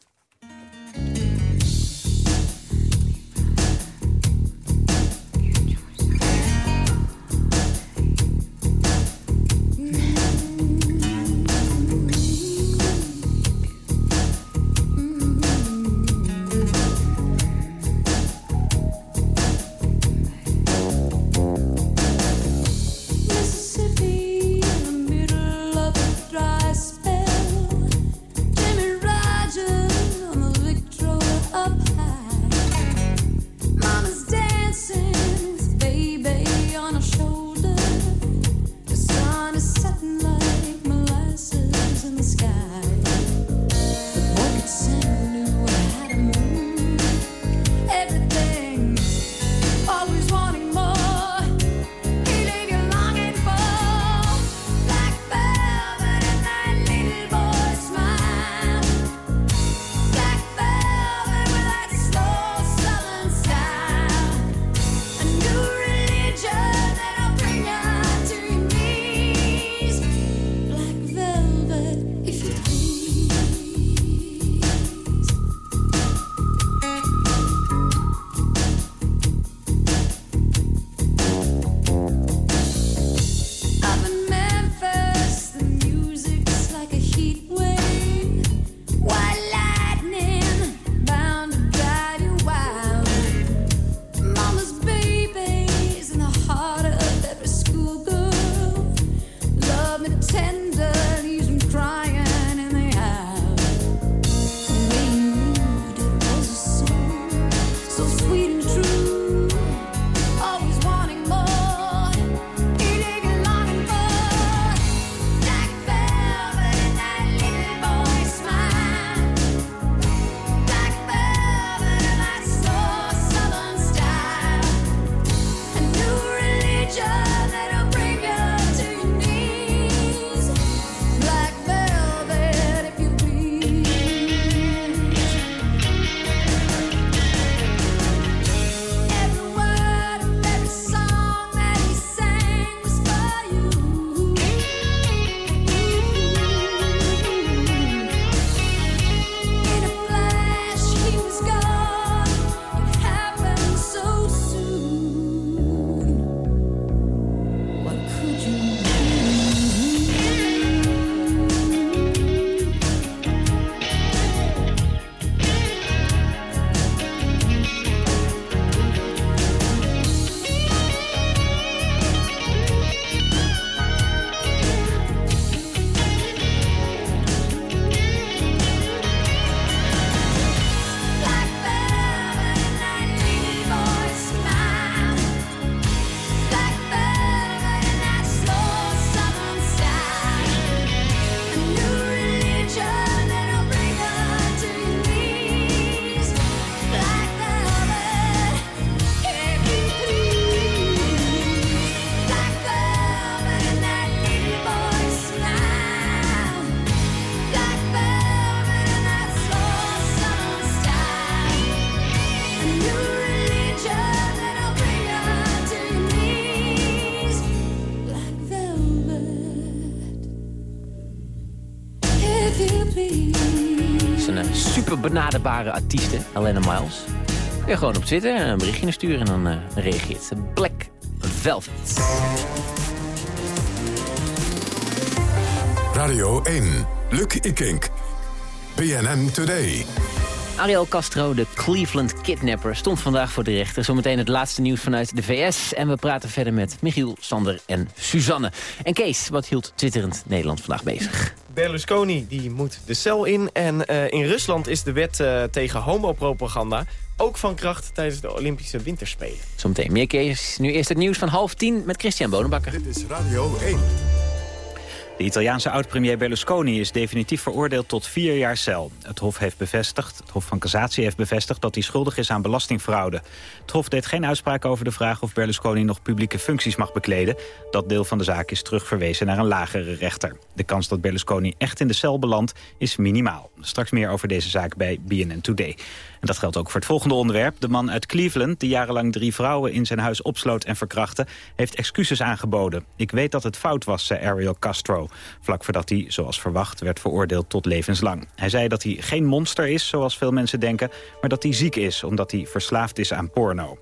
Super benaderbare artieste, Helena Miles. Kun je gewoon op Twitter een berichtje sturen en dan uh, reageert ze. Black Velvet. Radio 1, Luc Ikink. BNN Today. Ariel Castro, de Cleveland kidnapper, stond vandaag voor de rechter. Zometeen het laatste nieuws vanuit de VS. En we praten verder met Michiel, Sander en Suzanne. En Kees, wat hield twitterend Nederland vandaag bezig? Berlusconi die moet de cel in. En uh, in Rusland is de wet uh, tegen homopropaganda ook van kracht tijdens de Olympische Winterspelen. Zometeen meer Kees. Nu eerst het nieuws van half tien met Christian Bonenbakker. Dit is Radio 1. De Italiaanse oud-premier Berlusconi is definitief veroordeeld tot vier jaar cel. Het Hof heeft bevestigd, het Hof van Cassatie heeft bevestigd dat hij schuldig is aan belastingfraude. Het Hof deed geen uitspraak over de vraag of Berlusconi nog publieke functies mag bekleden. Dat deel van de zaak is terugverwezen naar een lagere rechter. De kans dat Berlusconi echt in de cel belandt is minimaal. Straks meer over deze zaak bij BNN Today. En dat geldt ook voor het volgende onderwerp. De man uit Cleveland, die jarenlang drie vrouwen in zijn huis opsloot en verkrachtte, heeft excuses aangeboden. Ik weet dat het fout was, zei Ariel Castro. Vlak voordat hij, zoals verwacht, werd veroordeeld tot levenslang. Hij zei dat hij geen monster is, zoals veel mensen denken, maar dat hij ziek is, omdat hij verslaafd is aan porno.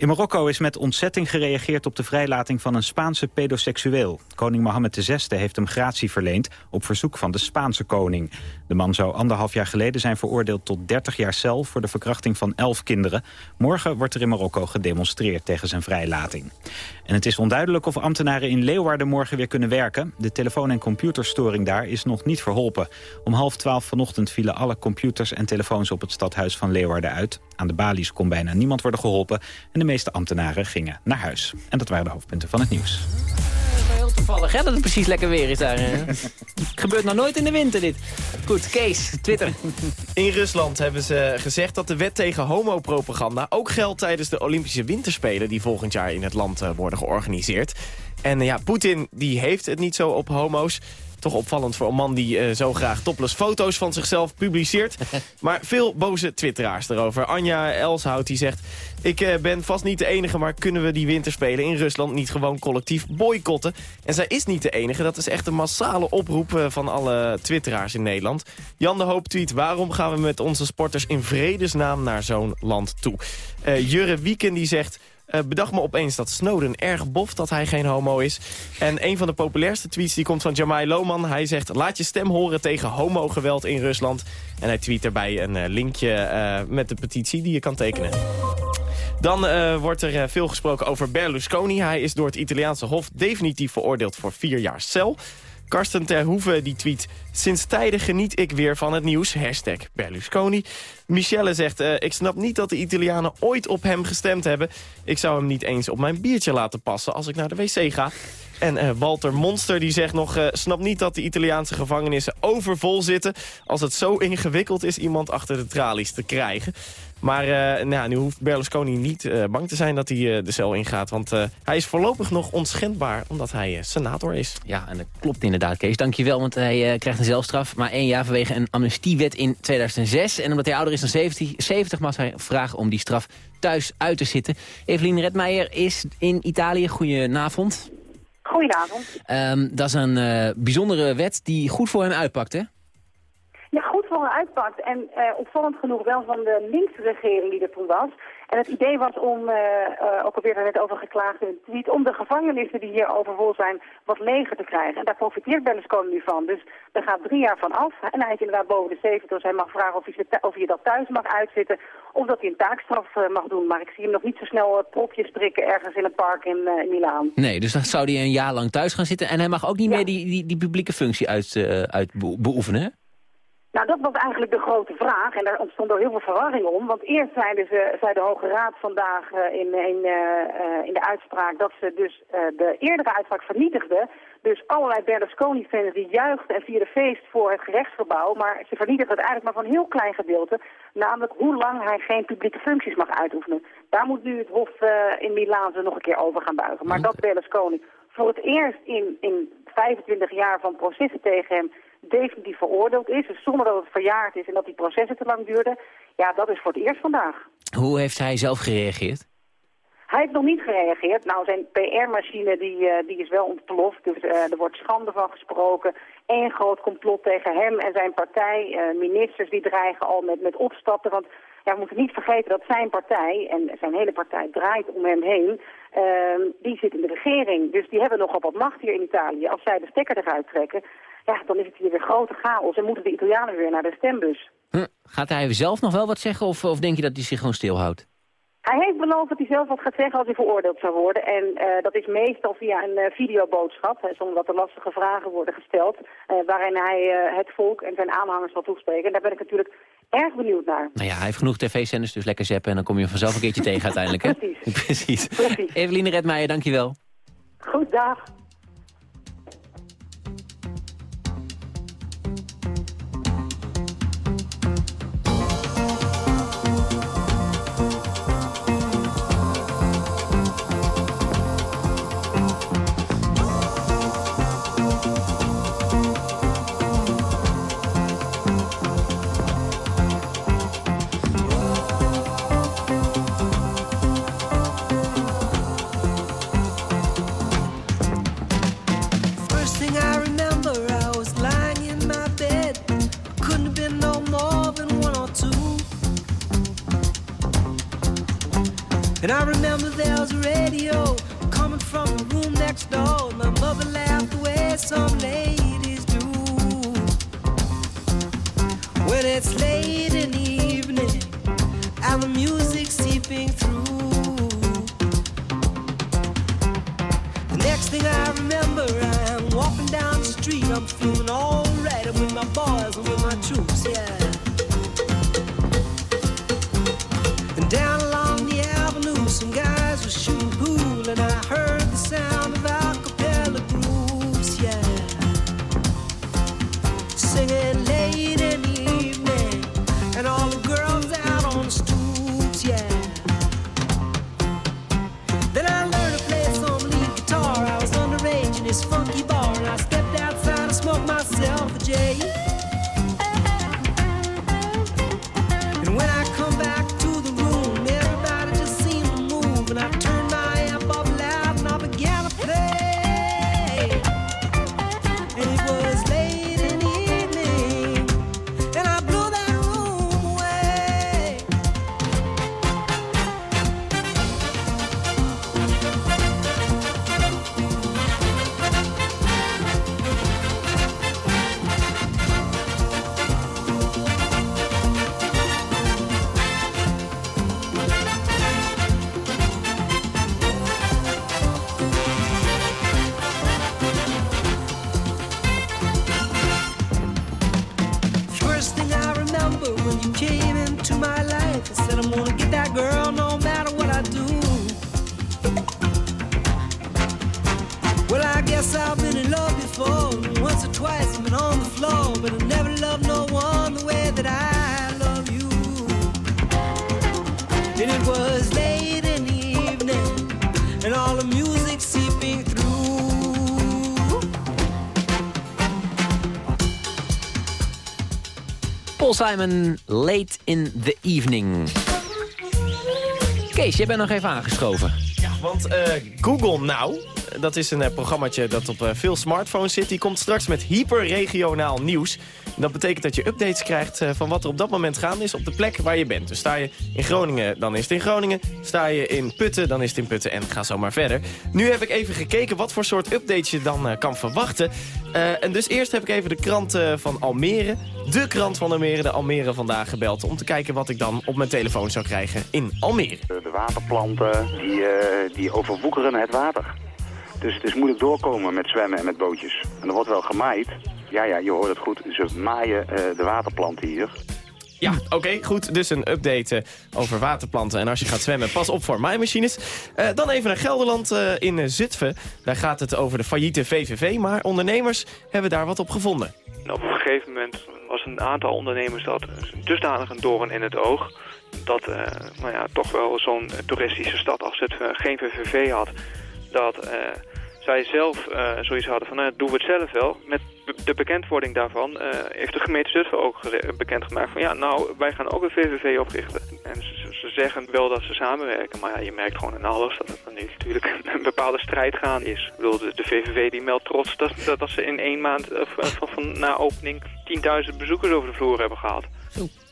In Marokko is met ontzetting gereageerd op de vrijlating van een Spaanse pedoseksueel. Koning Mohammed VI heeft hem gratie verleend op verzoek van de Spaanse koning. De man zou anderhalf jaar geleden zijn veroordeeld tot 30 jaar cel... voor de verkrachting van 11 kinderen. Morgen wordt er in Marokko gedemonstreerd tegen zijn vrijlating. En het is onduidelijk of ambtenaren in Leeuwarden morgen weer kunnen werken. De telefoon- en computerstoring daar is nog niet verholpen. Om half twaalf vanochtend vielen alle computers en telefoons op het stadhuis van Leeuwarden uit. Aan de balies kon bijna niemand worden geholpen en de meeste ambtenaren gingen naar huis. En dat waren de hoofdpunten van het nieuws. Heel toevallig hè, dat het precies lekker weer is daar. Gebeurt nog nooit in de winter dit. Goed, Kees, Twitter. In Rusland hebben ze gezegd dat de wet tegen homopropaganda ook geldt tijdens de Olympische Winterspelen die volgend jaar in het land uh, worden georganiseerd. En ja, Poetin die heeft het niet zo op homo's. Toch opvallend voor een man die uh, zo graag topless foto's van zichzelf publiceert. (laughs) maar veel boze twitteraars erover. Anja Elshout die zegt... Ik uh, ben vast niet de enige, maar kunnen we die winterspelen in Rusland niet gewoon collectief boycotten? En zij is niet de enige. Dat is echt een massale oproep uh, van alle twitteraars in Nederland. Jan de Hoop tweet, waarom gaan we met onze sporters in vredesnaam naar zo'n land toe? Jurre Wieken die zegt... Uh, bedacht me opeens dat Snowden erg boft dat hij geen homo is. En een van de populairste tweets die komt van Jamai Lohman. Hij zegt, laat je stem horen tegen homogeweld in Rusland. En hij tweet erbij een uh, linkje uh, met de petitie die je kan tekenen. Dan wordt er veel gesproken over Berlusconi. Hij is door het Italiaanse Hof definitief veroordeeld voor vier jaar cel. Karsten Terhoeven die tweet... Sinds tijden geniet ik weer van het nieuws. Hashtag Berlusconi. Michelle zegt... Uh, ik snap niet dat de Italianen ooit op hem gestemd hebben. Ik zou hem niet eens op mijn biertje laten passen als ik naar de wc ga. En uh, Walter Monster die zegt nog... Uh, snap niet dat de Italiaanse gevangenissen overvol zitten... als het zo ingewikkeld is iemand achter de tralies te krijgen. Maar uh, nou, nu hoeft Berlusconi niet uh, bang te zijn dat hij uh, de cel ingaat. Want hij is voorlopig nog onschendbaar omdat hij senator is. Ja, en dat klopt inderdaad, Kees. Dankjewel, want hij krijgt een zelfstraf. Maar één jaar vanwege een amnestiewet in 2006. En omdat hij ouder is dan 70, 70 mag hij vragen om die straf thuis uit te zitten. Evelien Redmeijer is in Italië. Goedenavond. Goedenavond. Um, dat is een bijzondere wet die goed voor hem uitpakt, hè? Ja, goed voor hem uitpakt. En uh, opvallend genoeg wel van de linkse regering die er toen was. En het idee was om, uh, uh, ook alweer er net over geklaagd in tweet, om de gevangenissen die hier overvol zijn wat leger te krijgen. En daar profiteert Berlusconi nu van. Dus er gaat drie jaar van af. En hij is inderdaad boven de 70, dus hij mag vragen of hij, of hij dat thuis mag uitzitten. Of dat hij een taakstraf mag doen. Maar ik zie hem nog niet zo snel propjes prikken ergens in een park in, in Milaan. Nee, dus dan zou hij een jaar lang thuis gaan zitten. En hij mag ook niet ja. meer die, die, die publieke functie uit, uit beoefenen, hè? Nou, dat was eigenlijk de grote vraag en daar ontstond ook heel veel verwarring om. Want eerst zeiden ze, zei de Hoge Raad vandaag uh, in, in, uh, in de uitspraak dat ze dus uh, de eerdere uitspraak vernietigde. Dus allerlei Berlusconi-fans die juichten en vierden feest voor het gerechtsgebouw. Maar ze vernietigden het eigenlijk maar van een heel klein gedeelte. Namelijk hoe lang hij geen publieke functies mag uitoefenen. Daar moet nu het Hof in Milaan ze nog een keer over gaan buigen. Maar dat Berlusconi voor het eerst in, in 25 jaar van processen tegen hem definitief veroordeeld is, dus zonder dat het verjaard is en dat die processen te lang duurden, ja, dat is voor het eerst vandaag. Hoe heeft hij zelf gereageerd? Hij heeft nog niet gereageerd. Nou, zijn PR-machine die, eh, die is wel ontploft. Dus eh, er wordt schande van gesproken. Eén groot complot tegen hem en zijn partij. Eh, ministers die dreigen al met, met opstappen. Want ja, we moeten niet vergeten dat zijn partij, en zijn hele partij draait om hem heen, ehm, die zit in de regering. Dus die hebben nogal wat macht hier in Italië. Als zij de stekker eruit trekken, ja, dan is het hier weer grote chaos. En moeten de Italianen weer naar de stembus. Hm, Gaat hij zelf nog wel wat zeggen of, of denk je dat hij zich gewoon stilhoudt? Hij heeft beloofd dat hij zelf wat gaat zeggen als hij veroordeeld zou worden. En eh, dat is meestal via een eh, videoboodschap, hè, zonder dat er lastige vragen worden gesteld. eh, waarin hij het volk en zijn aanhangers zal toespreken. En daar ben ik natuurlijk erg benieuwd naar. Nou ja, hij heeft genoeg tv-zenders, dus lekker zeppen... en dan kom je vanzelf een keertje tegen uiteindelijk, hè? (laughs) (laughs) Precies. Precies. Eveline Redmeijer, dankjewel. Goed, dag. Remember there was a radio coming from the room next door. My mother laughed the way some ladies do. When it's late in the evening and the music seeping through. The next thing I remember, I'm walking down the street. I'm Simon, Late in the Evening. Kees, jij bent nog even aangeschoven. Ja, want eh, Google Now, dat is een uh, dat op eh, veel smartphones zit... die komt straks met hyperregionaal nieuws. Dat betekent dat je updates krijgt van wat er op dat moment gaande is... op de plek waar je bent. Dus sta je in Groningen, dan is het in Groningen. Sta je in Putten, dan is het in Putten en ga zo maar verder. Nu heb ik even gekeken wat voor soort updates je dan kan verwachten. en dus eerst heb ik even de krant van Almere... de krant van Almere, de Almere Vandaag gebeld... om te kijken wat ik dan op mijn telefoon zou krijgen in Almere. De waterplanten die, eh, die overwoekeren het water. Dus het is moeilijk doorkomen met zwemmen en met bootjes. En er wordt wel gemaaid. Ja, ja, je hoort het goed. Ze maaien eh, de waterplanten hier. Ja, oké, goed. Dus een update eh, over waterplanten. En als je gaat zwemmen, pas op voor maaimachines. Uh, dan even naar Gelderland uh, in Zutphen. Daar gaat het over de failliete VVV. Maar ondernemers hebben daar wat op gevonden. Op een gegeven moment was een aantal ondernemers dat dusdanig een doorn in het oog... dat uh, nou ja, toch wel zo'n toeristische stad als Zutphen geen VVV had. Dat zij zelf zoiets hadden van, nou, doen we het zelf wel. Met de bekendwording daarvan uh, heeft de gemeente Zutphen ook bekendgemaakt van ja, nou, wij gaan ook een VVV oprichten. En ze zeggen wel dat ze samenwerken, maar ja, je merkt gewoon in alles dat het nu natuurlijk (laughs) een bepaalde strijd gaan is. Ik de, VVV die meldt trots dat, dat, ze in één maand uh, van, van, na opening 10.000 bezoekers over de vloer hebben gehad.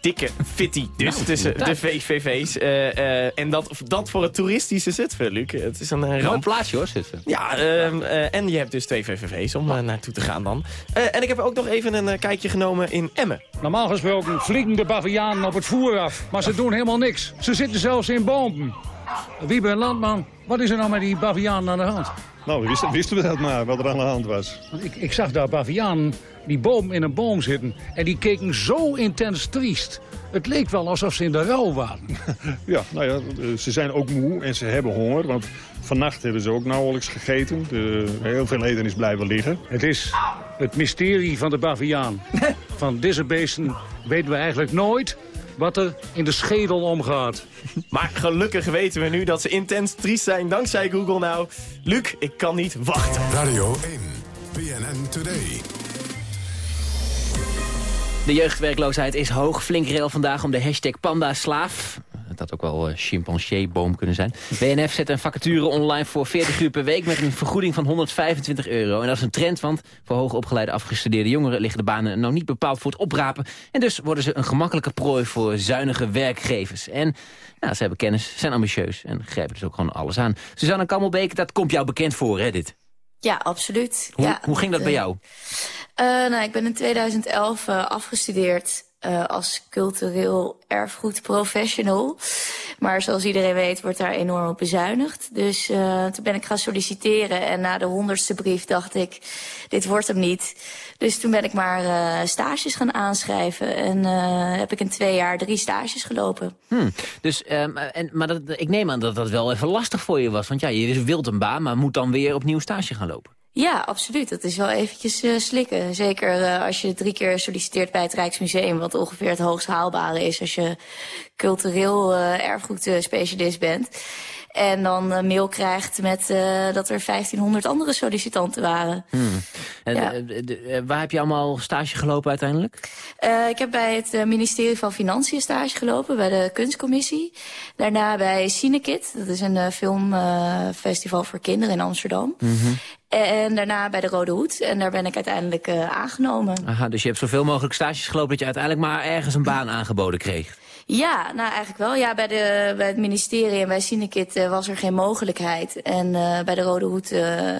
Dikke fitty dus Nou, tussen de. VVV's. eh, eh, en dat, dat voor het toeristische Zutphen, Luc. Het is een Mooi ramp. plaatsje hoor, Zutphen. Ja, ehm, eh, en je hebt dus twee VVV's om eh, naartoe te gaan dan. Eh, en ik heb ook nog even een eh, kijkje genomen in Emmen. Normaal gesproken vliegen de bavianen op het voer af, maar ze doen helemaal niks. Ze zitten zelfs in bomen. Wiebe Landman, wat is er nou met die bavianen aan de hand? Nou, wisten, wisten we dat maar, wat er aan de hand was. Want ik, ik zag daar bavianen die boom in een boom zitten en die keken zo intens triest. Het leek wel alsof ze in de rouw waren. (laughs) Ja, nou ja, eh, ze zijn ook moe en ze hebben honger. Want vannacht hebben ze ook nauwelijks gegeten. De, heel veel eten is blijven liggen. Het is het mysterie van de baviaan. (laughs) Van deze beesten weten we eigenlijk nooit wat er in de schedel omgaat. Maar gelukkig weten we nu dat ze intens triest zijn dankzij Google nou. Luc, ik kan niet wachten. Radio 1, BNN Today. De jeugdwerkloosheid is hoog. Flink rel vandaag om de hashtag pandaslaaf. Het had ook wel uh, chimpanseeboom kunnen zijn. BNF zet een vacature online voor 40 uur per week... met een vergoeding van 125 euro. En dat is een trend, want voor hoogopgeleide afgestudeerde jongeren... liggen de banen nou niet bepaald voor het oprapen. En dus worden ze een gemakkelijke prooi voor zuinige werkgevers. En ja, ze hebben kennis, zijn ambitieus en grijpen dus ook gewoon alles aan. Suzanne Kammelbeek, dat komt jou bekend voor, hè, dit? Ja, absoluut. Hoe, ja, hoe ging dat bij jou? Uh, nou, ik ben in 2011 uh, afgestudeerd uh, als cultureel erfgoed professional. Maar zoals iedereen weet wordt daar enorm op bezuinigd. Dus uh, toen ben ik gaan solliciteren en na de honderdste brief dacht ik, dit wordt hem niet. Dus toen ben ik maar uh, stages gaan aanschrijven en heb ik in twee jaar drie stages gelopen. Hmm, dus, um, en, maar dat, ik neem aan dat dat wel even lastig voor je was. Want ja, je wilt een baan, maar moet dan weer opnieuw stage gaan lopen. Ja, absoluut. Dat is wel eventjes uh, slikken. Zeker uh, als je drie keer solliciteert bij het Rijksmuseum... wat ongeveer het hoogst haalbare is als je cultureel uh, erfgoedspecialist bent. En dan een mail krijgt met uh, dat er 1500 andere sollicitanten waren. Hmm. En, ja. de, waar heb je allemaal stage gelopen uiteindelijk? Ik heb bij het ministerie van Financiën stage gelopen, bij de kunstcommissie. Daarna bij Cinekit, dat is een filmfestival voor kinderen in Amsterdam. Mhm. Mm -hmm. En daarna bij de Rode Hoed. En daar ben ik uiteindelijk uh, aangenomen. Aha, dus je hebt zoveel mogelijk stages gelopen... dat je uiteindelijk maar ergens een baan aangeboden kreeg. Ja, nou eigenlijk wel. Ja, bij, de, bij het ministerie en bij Cinekit uh, was er geen mogelijkheid. En uh, bij de Rode Hoed uh,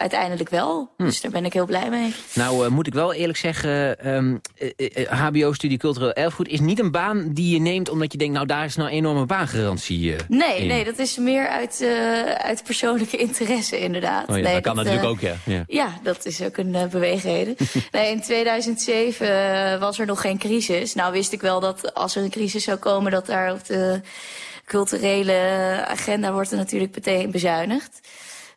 uiteindelijk wel. Hm. Dus daar ben ik heel blij mee. Nou moet ik wel eerlijk zeggen... Um, hbo-studie cultureel erfgoed is niet een baan die je neemt... omdat je denkt, nou daar is nou enorme baangarantie Nee, in. nee, dat is meer uit, uit persoonlijke (laughs) interesse inderdaad. Oh ja, nee, dat kan natuurlijk ook, ja. ja. Ja, dat is ook een beweegreden. (laughs) nee, in 2007 was er nog geen crisis. Nou wist ik wel dat als er een crisis zou komen... dat daar op de culturele agenda wordt er natuurlijk meteen bezuinigd.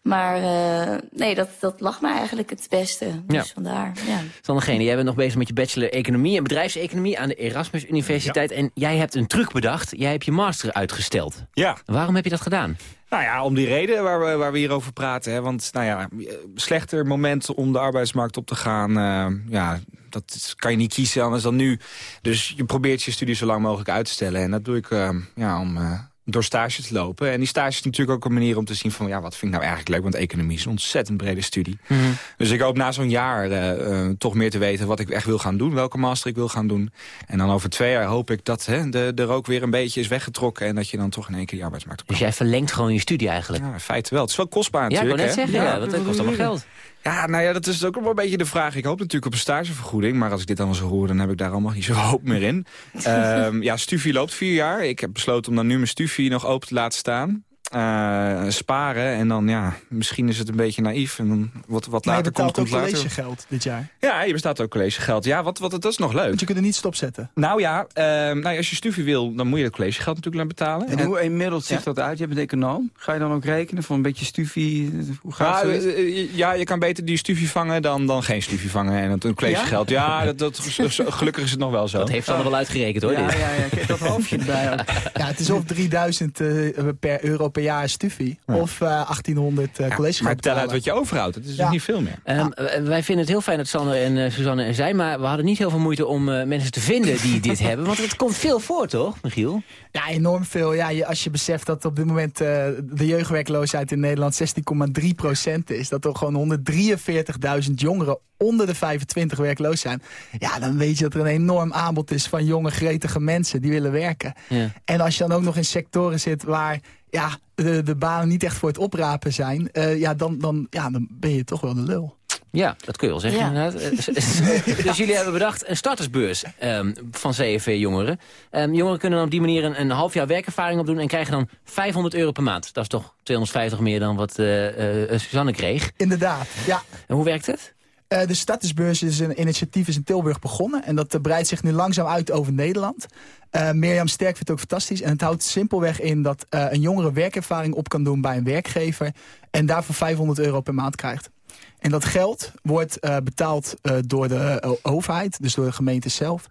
Maar uh, nee, dat, dat lag me eigenlijk het beste. Dus ja. vandaar, ja. Sandra jij bent nog bezig met je bachelor Economie en Bedrijfseconomie aan de Erasmus Universiteit. Ja. En jij hebt een truc bedacht. Jij hebt je master uitgesteld. Ja. Waarom heb je dat gedaan? Nou ja, om die reden waar we, waar we hier over praten. Hè. Want nou ja, slechter moment om de arbeidsmarkt op te gaan. Uh, ja, dat kan je niet kiezen anders dan nu. Dus je probeert je studie zo lang mogelijk uit te stellen. En dat doe ik uh, ja, om... Door stage te lopen. En die stage is natuurlijk ook een manier om te zien van... ja, wat vind ik nou eigenlijk leuk? Want economie is een ontzettend brede studie. Mm -hmm. Dus ik hoop na zo'n jaar uh, uh, toch meer te weten wat ik echt wil gaan doen. Welke master ik wil gaan doen. En dan over twee jaar hoop ik dat hè, de, de rook weer een beetje is weggetrokken... en dat je dan toch in één keer die arbeidsmarkt op Dus jij verlengt gewoon je studie eigenlijk? Ja, in feite wel. Het is wel kostbaar natuurlijk. Ja, ik wil net hè? zeggen. Ja, ja, dat kost allemaal geld. Ja, nou ja, dat is ook wel een beetje de vraag. Ik hoop natuurlijk op een stagevergoeding. Maar als ik dit allemaal zo hoor, dan heb ik daar allemaal niet (laughs) zo hoop meer in. um, ja, Stufie loopt vier jaar. Ik heb besloten om dan nu mijn Stufie nog open te laten staan. Uh, sparen en dan, ja, misschien is het een beetje naïef. En dan wat, wat later je komt, komt ook later. collegegeld dit jaar. Ja, je bestaat ook collegegeld. Ja, wat, wat, dat is nog leuk. Want je kunt er niet stopzetten. Nou ja, uh, nou ja als je Stufie wil, dan moet je het collegegeld natuurlijk betalen. En, en hoe inmiddels ziet ja. dat uit? Je bent econoom. Ga je dan ook rekenen voor een beetje Stufie? Hoe gaat ja, uh, ja, je kan beter die Stufie vangen dan, dan geen Stufie vangen. En het een collegegeld. Ja, ja dat, dat, gelukkig is het nog wel zo. Dat heeft allemaal wel uitgerekend hoor. Ja, ja, ja, dat hoofdje erbij. Ja, het is of 3000 per euro per per jaar stufie. Of uh, 1800 uh, college Maar tel uit wat je overhoudt. Dat is dus niet veel meer. Um, wij vinden het heel fijn dat Sander en uh, Suzanne er zijn. Maar we hadden niet heel veel moeite om uh, mensen te vinden die dit (laughs) hebben. Want het komt veel voor, toch, Michiel? Ja, enorm veel. Ja, je, als je beseft dat op dit moment uh, de jeugdwerkloosheid in Nederland 16,3 procent is. Dat er gewoon 143.000 jongeren onder de 25 werkloos zijn. Ja, dan weet je dat er een enorm aanbod is van jonge, gretige mensen die willen werken. Ja. En als je dan ook nog in sectoren zit waar ja, de, de banen niet echt voor het oprapen zijn... Uh, ja, dan, dan, ja, dan ben je toch wel de lul. Ja, dat kun je wel zeggen. Ja. (laughs) (laughs) dus jullie hebben bedacht een startersbeurs um, van CFV-jongeren. Um, jongeren kunnen dan op die manier een, een, half jaar werkervaring opdoen... en krijgen dan 500 euro per maand. Dat is toch 250 meer dan wat uh, uh, Suzanne kreeg. Inderdaad, ja. En hoe werkt het? Uh, de startersbeurs is een initiatief is in Tilburg begonnen. En dat uh, breidt zich nu langzaam uit over Nederland. Uh, Mirjam Sterk vindt het ook fantastisch. En het houdt simpelweg in dat een jongere werkervaring op kan doen bij een werkgever. En daarvoor 500 euro per maand krijgt. En dat geld wordt betaald door de overheid, dus door de gemeente zelf.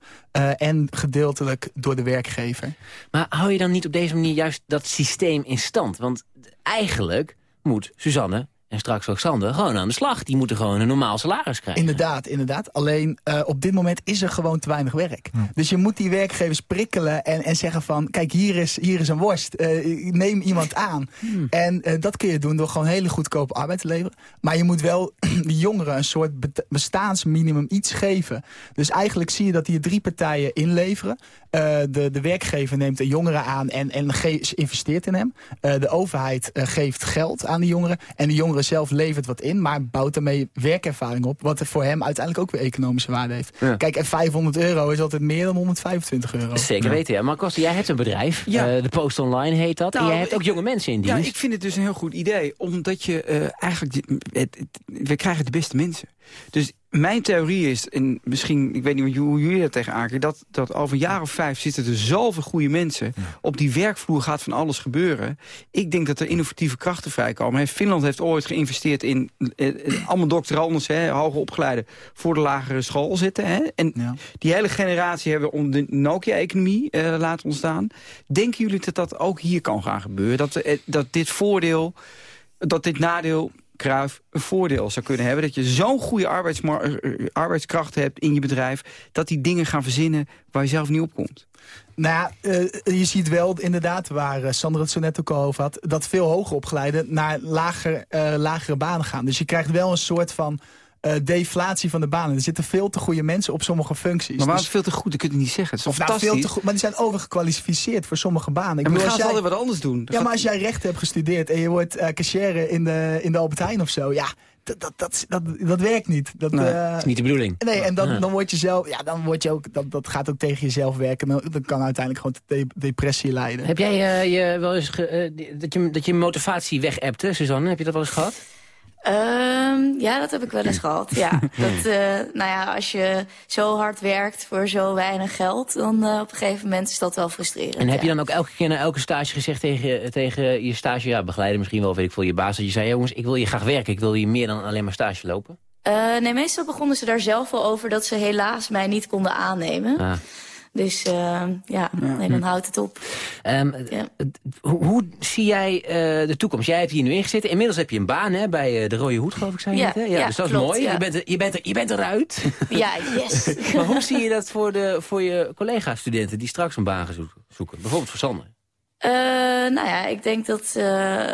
en gedeeltelijk door de werkgever. Maar hou je dan niet op deze manier juist dat systeem in stand? Want eigenlijk moet Suzanne en straks ook Sander gewoon aan de slag. Die moeten gewoon een normaal salaris krijgen. Inderdaad, inderdaad. Alleen uh, op dit moment is er gewoon te weinig werk. Ja. Dus je moet die werkgevers prikkelen en, en zeggen van... kijk, hier is, hier is een worst. Uh, neem iemand aan. Hmm. En uh, dat kun je doen door gewoon hele goedkope arbeid te leveren. Maar je moet wel (clears throat) de jongeren een soort bestaansminimum iets geven. Dus eigenlijk zie je dat hier drie partijen inleveren. de, de werkgever neemt een jongere aan en, en investeert in hem. de overheid geeft geld aan de jongeren. En de jongeren zelf levert wat in, maar bouwt daarmee werkervaring op. Wat er voor hem uiteindelijk ook weer economische waarde heeft. Ja. Kijk, en 500 euro is altijd meer dan 125 euro. Zeker ja. weten, ja. Maar Kost, jij hebt een bedrijf. Ja. Uh, de Post Online heet dat. Nou, en jij hebt ook jonge mensen in dienst. Ja, ik vind het dus een heel goed idee. Omdat je uh, eigenlijk... Het, het, we krijgen de beste mensen. Dus mijn theorie is, en misschien, ik weet niet hoe jullie dat tegen aankijken... Dat, dat over een jaar of vijf zitten er zoveel goede mensen. Ja. Op die werkvloer gaat van alles gebeuren. Ik denk dat er innovatieve krachten vrijkomen. He, Finland heeft ooit geïnvesteerd in eh, eh, allemaal doctoranders, hè, hoger opgeleide... voor de lagere school zitten. En ja. die hele generatie hebben we onder de Nokia-economie eh, laten ontstaan. Denken jullie dat dat ook hier kan gaan gebeuren? Dat, eh, dat dit voordeel, dat dit nadeel Een voordeel zou kunnen hebben. Dat je zo'n goede arbeidskracht hebt in je bedrijf... dat die dingen gaan verzinnen waar je zelf niet op komt. Nou uh, je ziet wel inderdaad, waar Sandra het zo net ook al over had... dat veel hoger opgeleiden naar lager, uh, lagere banen gaan. Dus je krijgt wel een soort van uh, deflatie van de banen. Er zitten veel te goede mensen op sommige functies. Maar waarom dus, veel te goed? Dat kun je niet zeggen. Het is of nou, veel te goed, maar die zijn overgekwalificeerd voor sommige banen. Ik en bedoel, gaan ze altijd wat anders doen. Ja, maar als jij recht hebt gestudeerd en je wordt uh, cashier in de, in de Albert Heijn of zo... ja, dat, dat, dat, dat, dat werkt niet. Dat, nee, uh, is niet de bedoeling. Nee, en dan, dan word je zelf, ja, dan word je ook, dat, dat gaat ook tegen jezelf werken. Dan, dat kan uiteindelijk gewoon tot de, depressie leiden. Heb jij uh, je wel eens ge, uh, dat, je, dat je motivatie weg hebt, Suzanne? Heb je dat wel eens gehad? Um, ja, dat heb ik wel eens gehad. Ja. (laughs) Dat, uh, nou ja, als je zo hard werkt voor zo weinig geld... dan uh, op een gegeven moment is dat wel frustrerend. En heb ja. je dan ook elke keer na elke stage gezegd tegen, tegen je stage... ja, begeleider misschien wel, weet ik veel, je baas... dat je zei, jongens, ik wil je graag werken. Ik wil je meer dan alleen maar stage lopen? Uh, nee, meestal begonnen ze daar zelf wel over... dat ze helaas mij niet konden aannemen. Ah. Dus uh, ja, ja, nee, dan houdt het op. Um, ja. hoe, hoe, zie jij uh, de toekomst? Jij hebt hier nu ingezitten. Inmiddels heb je een baan hè, bij uh, de Rode Hoed, geloof ik, zei ja, het, hè? Ja, dus dat klopt, is mooi. Je, bent er, je, bent er, je bent eruit. (laughs) Ja, yes. (laughs) maar hoe zie je dat voor, de, voor je collega-studenten die straks een baan gaan zoeken? Bijvoorbeeld voor Sander. Uh, nou ja, ik denk dat uh,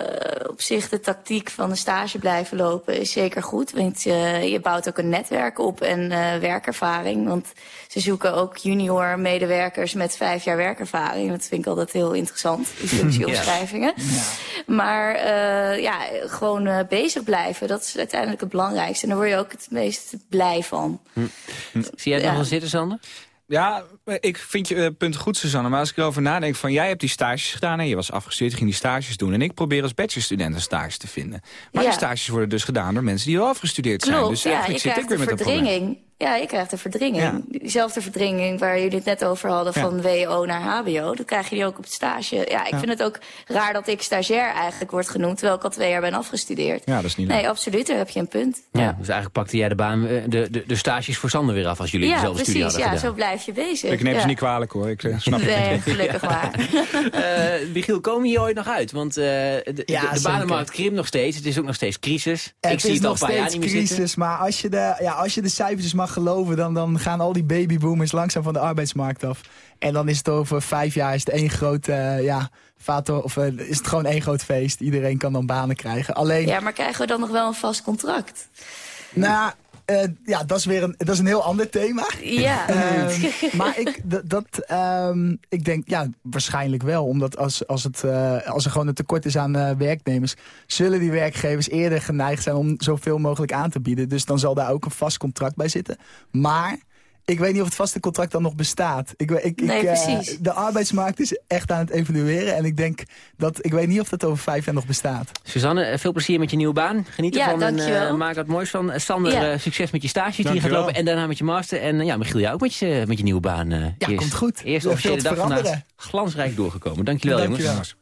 op zich de tactiek van de stage blijven lopen is zeker goed. Want uh, je bouwt ook een netwerk op en werkervaring. Want ze zoeken ook junior medewerkers met vijf jaar werkervaring. Dat vind ik altijd heel interessant, die (laughs) functieomschrijvingen. Ja. Ja. Maar ja, gewoon bezig blijven, dat is uiteindelijk het belangrijkste. En daar word je ook het meest blij van. Hm. Zie jij het ja. nog wel zitten, Sander? Ja, ik vind je uh, punt goed, Suzanne. Maar als ik erover nadenk van... jij hebt die stages gedaan en je was afgestudeerd, je ging die stages doen. En ik probeer als bachelorstudent stages te vinden. Maar ja. die stages worden dus gedaan door mensen die wel afgestudeerd Klopt, zijn. Dus ja, eigenlijk zit ik weer met verdringing. Ja, je krijgt een verdringing. Diezelfde verdringing waar jullie het net over hadden... Ja. van WO naar HBO. Dat krijg je die ook op het stage. Ja, ik Ja. vind het ook raar dat ik stagiair eigenlijk word genoemd... terwijl ik al twee jaar ben afgestudeerd. Ja, dat is niet Nee, leuk. absoluut, daar heb je een punt. Ja, dus eigenlijk pakte jij de baan, eh, de, de, de stages voor Sander weer af... als jullie ja, dezelfde studie precies. hadden Ja, gedaan. zo blijf je bezig. Ik neem ja. ze niet kwalijk hoor, ik eh, snap Nee, het. gelukkig maar. (laughs) Eh, Michiel, komen hier ooit nog uit? Want eh, de, de, Ja, banenmarkt krimpt nog steeds. Het is ook nog steeds crisis. Het ik zie het al nog steeds niet crisis, maar als je, de, ja, als je de cijfertjes mag geloven... Dan, dan gaan al die babyboomers langzaam van de arbeidsmarkt af. En dan is het over vijf jaar is het één groot, eh, ja, vato, of, eh, is het gewoon één groot feest. Iedereen kan dan banen krijgen. Alleen, Ja, maar krijgen we dan nog wel een vast contract? nou, eh, ja, dat is weer een, dat is een heel ander thema. Ja. (laughs) Ehm, (laughs) maar ik, dat, ehm, ik denk, ja, waarschijnlijk wel. Omdat als, als, het, eh, als er gewoon een tekort is aan eh, werknemers... zullen die werkgevers eerder geneigd zijn om zoveel mogelijk aan te bieden. Dus dan zal daar ook een vast contract bij zitten. Maar ik weet niet of het vaste contract dan nog bestaat. Ik, ik, Nee, ik, eh, precies. de arbeidsmarkt is echt aan het evolueren. En ik denk dat, ik weet niet of dat over vijf jaar nog bestaat. Suzanne, eh, veel plezier met je nieuwe baan. Geniet Ja, ervan en eh, maak er wat moois van. Sander, Ja. eh, succes met je stage die je gaat lopen. En daarna met je master. En ja, Michiel, jou ook met je, met je nieuwe baan. eh, Ja, eerst. komt goed. Eerst Er officiële dag vandaag. Glansrijk doorgekomen. Dankjewel, Dankjewel. jongens.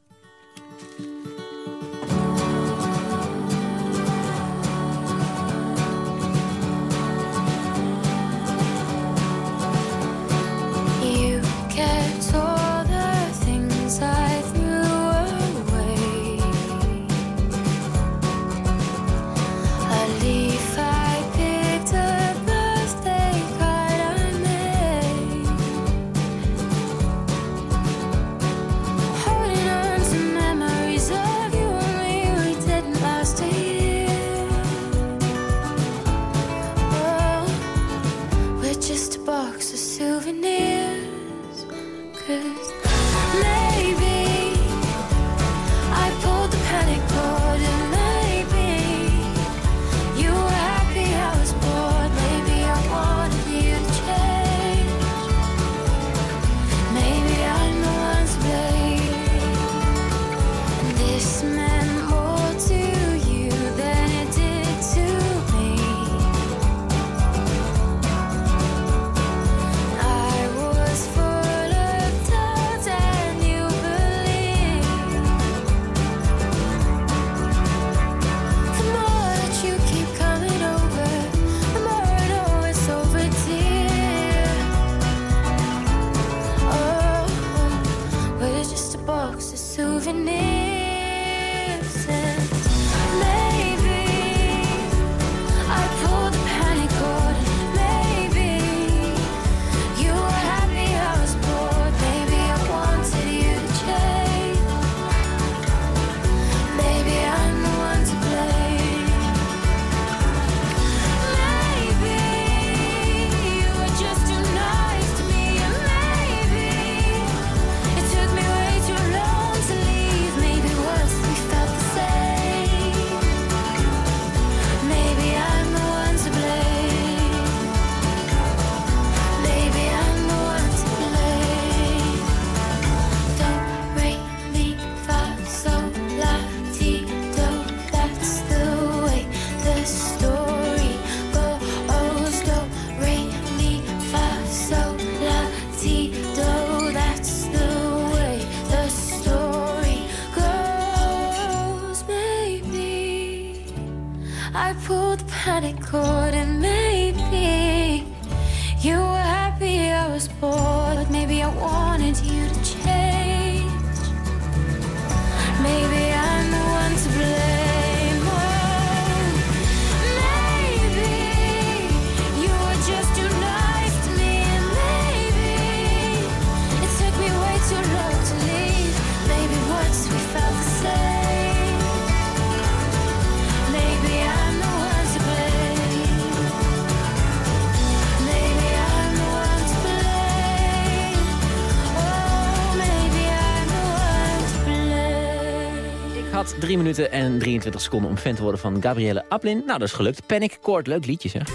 3 minuten en 23 seconden om fan te worden van Gabrielle Aplin. Nou, dat is gelukt. Panic Court, leuk liedje zeg.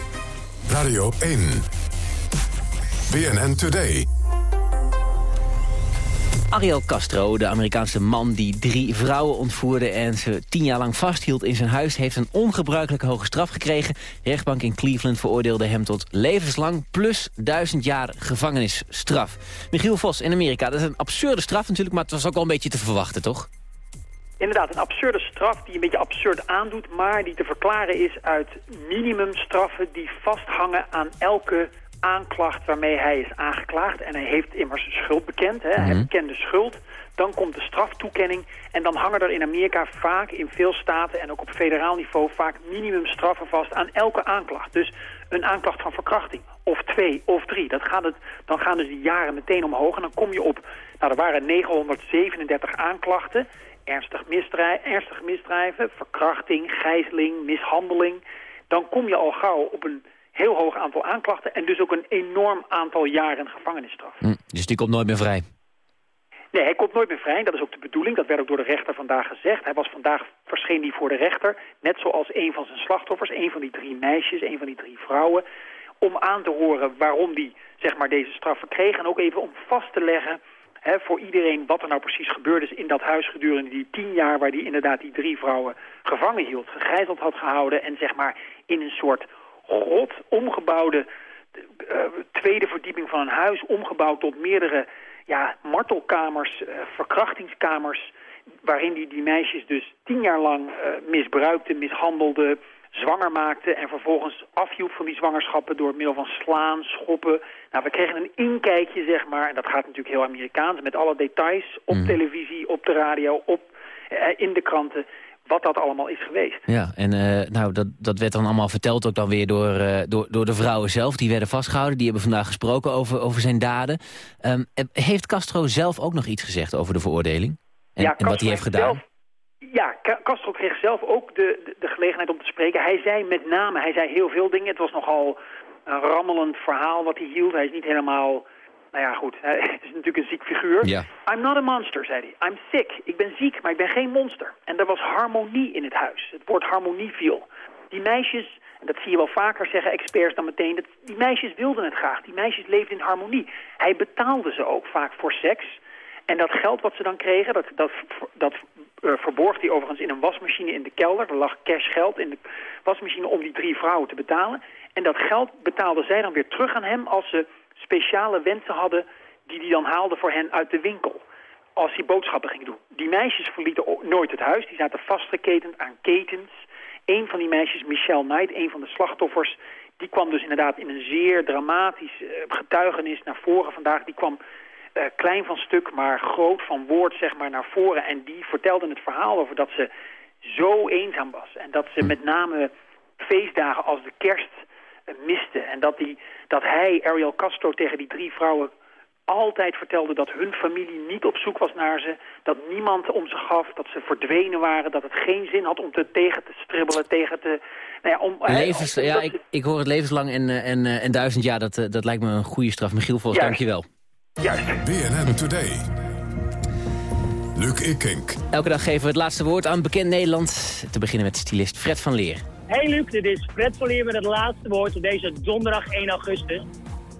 Radio 1. BNN Today. Ariel Castro, de Amerikaanse man die drie vrouwen ontvoerde... en ze tien jaar lang vasthield in zijn huis... heeft een ongebruikelijk hoge straf gekregen. De rechtbank in Cleveland veroordeelde hem tot levenslang... plus duizend jaar gevangenisstraf. Michiel Vos in Amerika, dat is een absurde straf natuurlijk... maar het was ook wel een beetje te verwachten, toch? Inderdaad, een absurde straf die een beetje absurd aandoet... maar die te verklaren is uit minimumstraffen die vasthangen aan elke aanklacht waarmee hij is aangeklaagd. En hij heeft immers schuld bekend, hè? hij bekende schuld. Dan komt de straftoekenning en dan hangen er in Amerika vaak in veel staten... en ook op federaal niveau vaak minimumstraffen vast aan elke aanklacht. Dus een aanklacht van verkrachting, of twee, of drie. Dat gaat het, dan gaan dus die jaren meteen omhoog en dan kom je op... Nou, er waren 937 aanklachten ernstig, misdrijf, ernstig misdrijven, verkrachting, gijzeling, mishandeling... dan kom je al gauw op een heel hoog aantal aanklachten... en dus ook een enorm aantal jaren gevangenisstraf. Hm, dus die komt nooit meer vrij. Nee, hij komt nooit meer vrij. Dat is ook de bedoeling. Dat werd ook door de rechter vandaag gezegd. Hij was vandaag, verscheen hij voor de rechter. Net zoals een van zijn slachtoffers, een van die drie meisjes, een van die drie vrouwen. Om aan te horen waarom die zeg maar, deze straffen kreeg. En ook even om vast te leggen voor iedereen wat er nou precies gebeurd is in dat huis gedurende die tien jaar... waar hij inderdaad die drie vrouwen gevangen hield, gegijzeld had gehouden... en zeg maar in een soort rot omgebouwde uh, tweede verdieping van een huis... omgebouwd tot meerdere ja, martelkamers, uh, verkrachtingskamers... waarin hij die meisjes dus tien jaar lang uh, misbruikte, mishandelde zwanger maakte en vervolgens afhielp van die zwangerschappen door middel van slaan, schoppen. Nou, we kregen een inkijkje, zeg maar, en dat gaat natuurlijk heel Amerikaans, met alle details op mm. televisie, op de radio, op, eh, in de kranten, wat dat allemaal is geweest. Ja, en uh, nou, dat, dat werd dan allemaal verteld ook dan weer door, uh, door, door de vrouwen zelf. Die werden vastgehouden, die hebben vandaag gesproken over, over zijn daden. Um, heeft Castro zelf ook nog iets gezegd over de veroordeling? En, ja, en wat hij heeft gedaan? Zelf... Ja, Castro kreeg zelf ook de, de, de, gelegenheid om te spreken. Hij zei met name, hij zei heel veel dingen. Het was nogal een rammelend verhaal wat hij hield. Hij is niet helemaal, nou ja goed, (laughs) hij is natuurlijk een ziek figuur. Ja. I'm not a monster, zei hij. I'm sick. Ik ben ziek, maar ik ben geen monster. En er was harmonie in het huis. Het woord harmonie viel. Die meisjes, en dat zie je wel vaker zeggen experts dan meteen, dat, die meisjes wilden het graag. Die meisjes leefden in harmonie. Hij betaalde ze ook vaak voor seks. En dat geld wat ze dan kregen, dat, dat, dat uh, verborg hij overigens in een wasmachine in de kelder. Er lag cash geld in de wasmachine om die drie vrouwen te betalen. En dat geld betaalden zij dan weer terug aan hem als ze speciale wensen hadden die hij dan haalde voor hen uit de winkel. Als hij boodschappen ging doen. Die meisjes verlieten nooit het huis. Die zaten vastgeketend aan ketens. Een van die meisjes, Michelle Knight, een van de slachtoffers... die kwam dus inderdaad in een zeer dramatisch uh, getuigenis naar voren vandaag. Die kwam uh, klein van stuk, maar groot van woord zeg maar, naar voren. En die vertelde het verhaal over dat ze zo eenzaam was. En dat ze met name feestdagen als de kerst uh, miste. En dat, die, dat hij, Ariel Castro, tegen die drie vrouwen altijd vertelde dat hun familie niet op zoek was naar ze. Dat niemand om ze gaf, dat ze verdwenen waren. Dat het geen zin had om te, tegen te stribbelen, tegen te... Nou ja, om, Levens, om, ja ik, ik, hoor het levenslang en, en, en duizend jaar. Dat, dat lijkt me een goede straf. Michiel Vos, ja. dank je wel. Juist. BNN Today. Luc Ikink. Elke dag geven we het laatste woord aan bekend Nederland. Te beginnen met stylist Fred van Leer. Hey Luc, dit is Fred van Leer met het laatste woord op deze donderdag 1 augustus.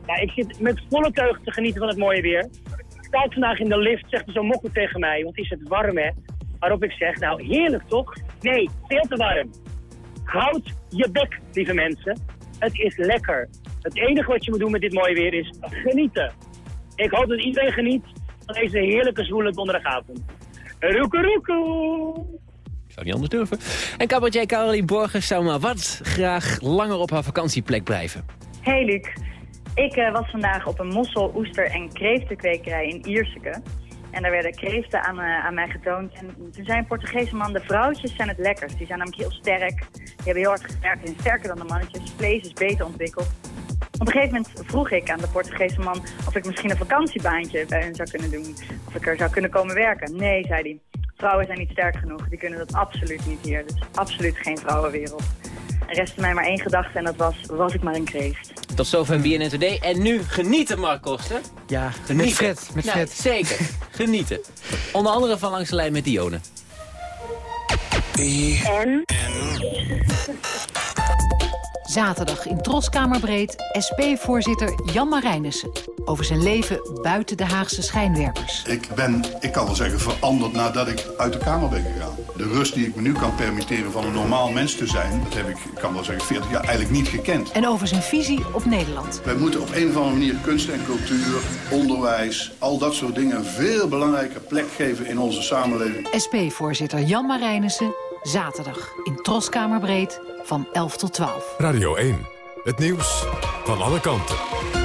Ja, ik zit met volle teugen te genieten van het mooie weer. Ik sta vandaag in de lift, zegt er zo'n mokkel tegen mij, want is het warm hè? Waarop ik zeg, nou heerlijk toch? Nee, veel te warm. Houd je bek, lieve mensen. Het is lekker. Het enige wat je moet doen met dit mooie weer is genieten. Ik hoop dat iedereen geniet van deze heerlijke zwoele donderdagavond. Roeke roeke! Ik zou niet anders durven. En cabaretier Caroline Borgers zou maar wat graag langer op haar vakantieplek blijven. Hey Luc, ik uh, was vandaag op een mossel, oester en kreeftenkwekerij in Ierseke. En daar werden kreeften aan, uh, aan mij getoond. En toen zei een Portugese man, de vrouwtjes zijn het lekkerst. Die zijn namelijk heel sterk. Die hebben heel hard gesterkt en sterker dan de mannetjes. Vlees is beter ontwikkeld. Op een gegeven moment vroeg ik aan de Portugese man of ik misschien een vakantiebaantje bij hen zou kunnen doen. Of ik er zou kunnen komen werken. Nee, zei hij. Vrouwen zijn niet sterk genoeg. Die kunnen dat absoluut niet hier. Dus absoluut geen vrouwenwereld. Er restte mij maar één gedachte en dat was, was ik maar een kreeft. Tot zover BNN Today. En nu genieten, Mark Koster. Ja, genieten. met Fred. Met ja, Fred. Zeker, (laughs) genieten. Onder andere van langs de lijn met Dione. En? Zaterdag in Troskamerbreed SP-voorzitter Jan Marijnissen. over zijn leven buiten de Haagse schijnwerpers. Ik ben, ik kan wel zeggen, veranderd nadat ik uit de Kamer ben gegaan. De rust die ik me nu kan permitteren van een normaal mens te zijn... dat heb ik, ik kan wel zeggen, 40 jaar eigenlijk niet gekend. En over zijn visie op Nederland. Wij moeten op een of andere manier kunst en cultuur, onderwijs... al dat soort dingen een veel belangrijke plek geven in onze samenleving. SP-voorzitter Jan Marijnissen, zaterdag in Troskamerbreed van 11 tot 12. Radio 1. Het nieuws van alle kanten.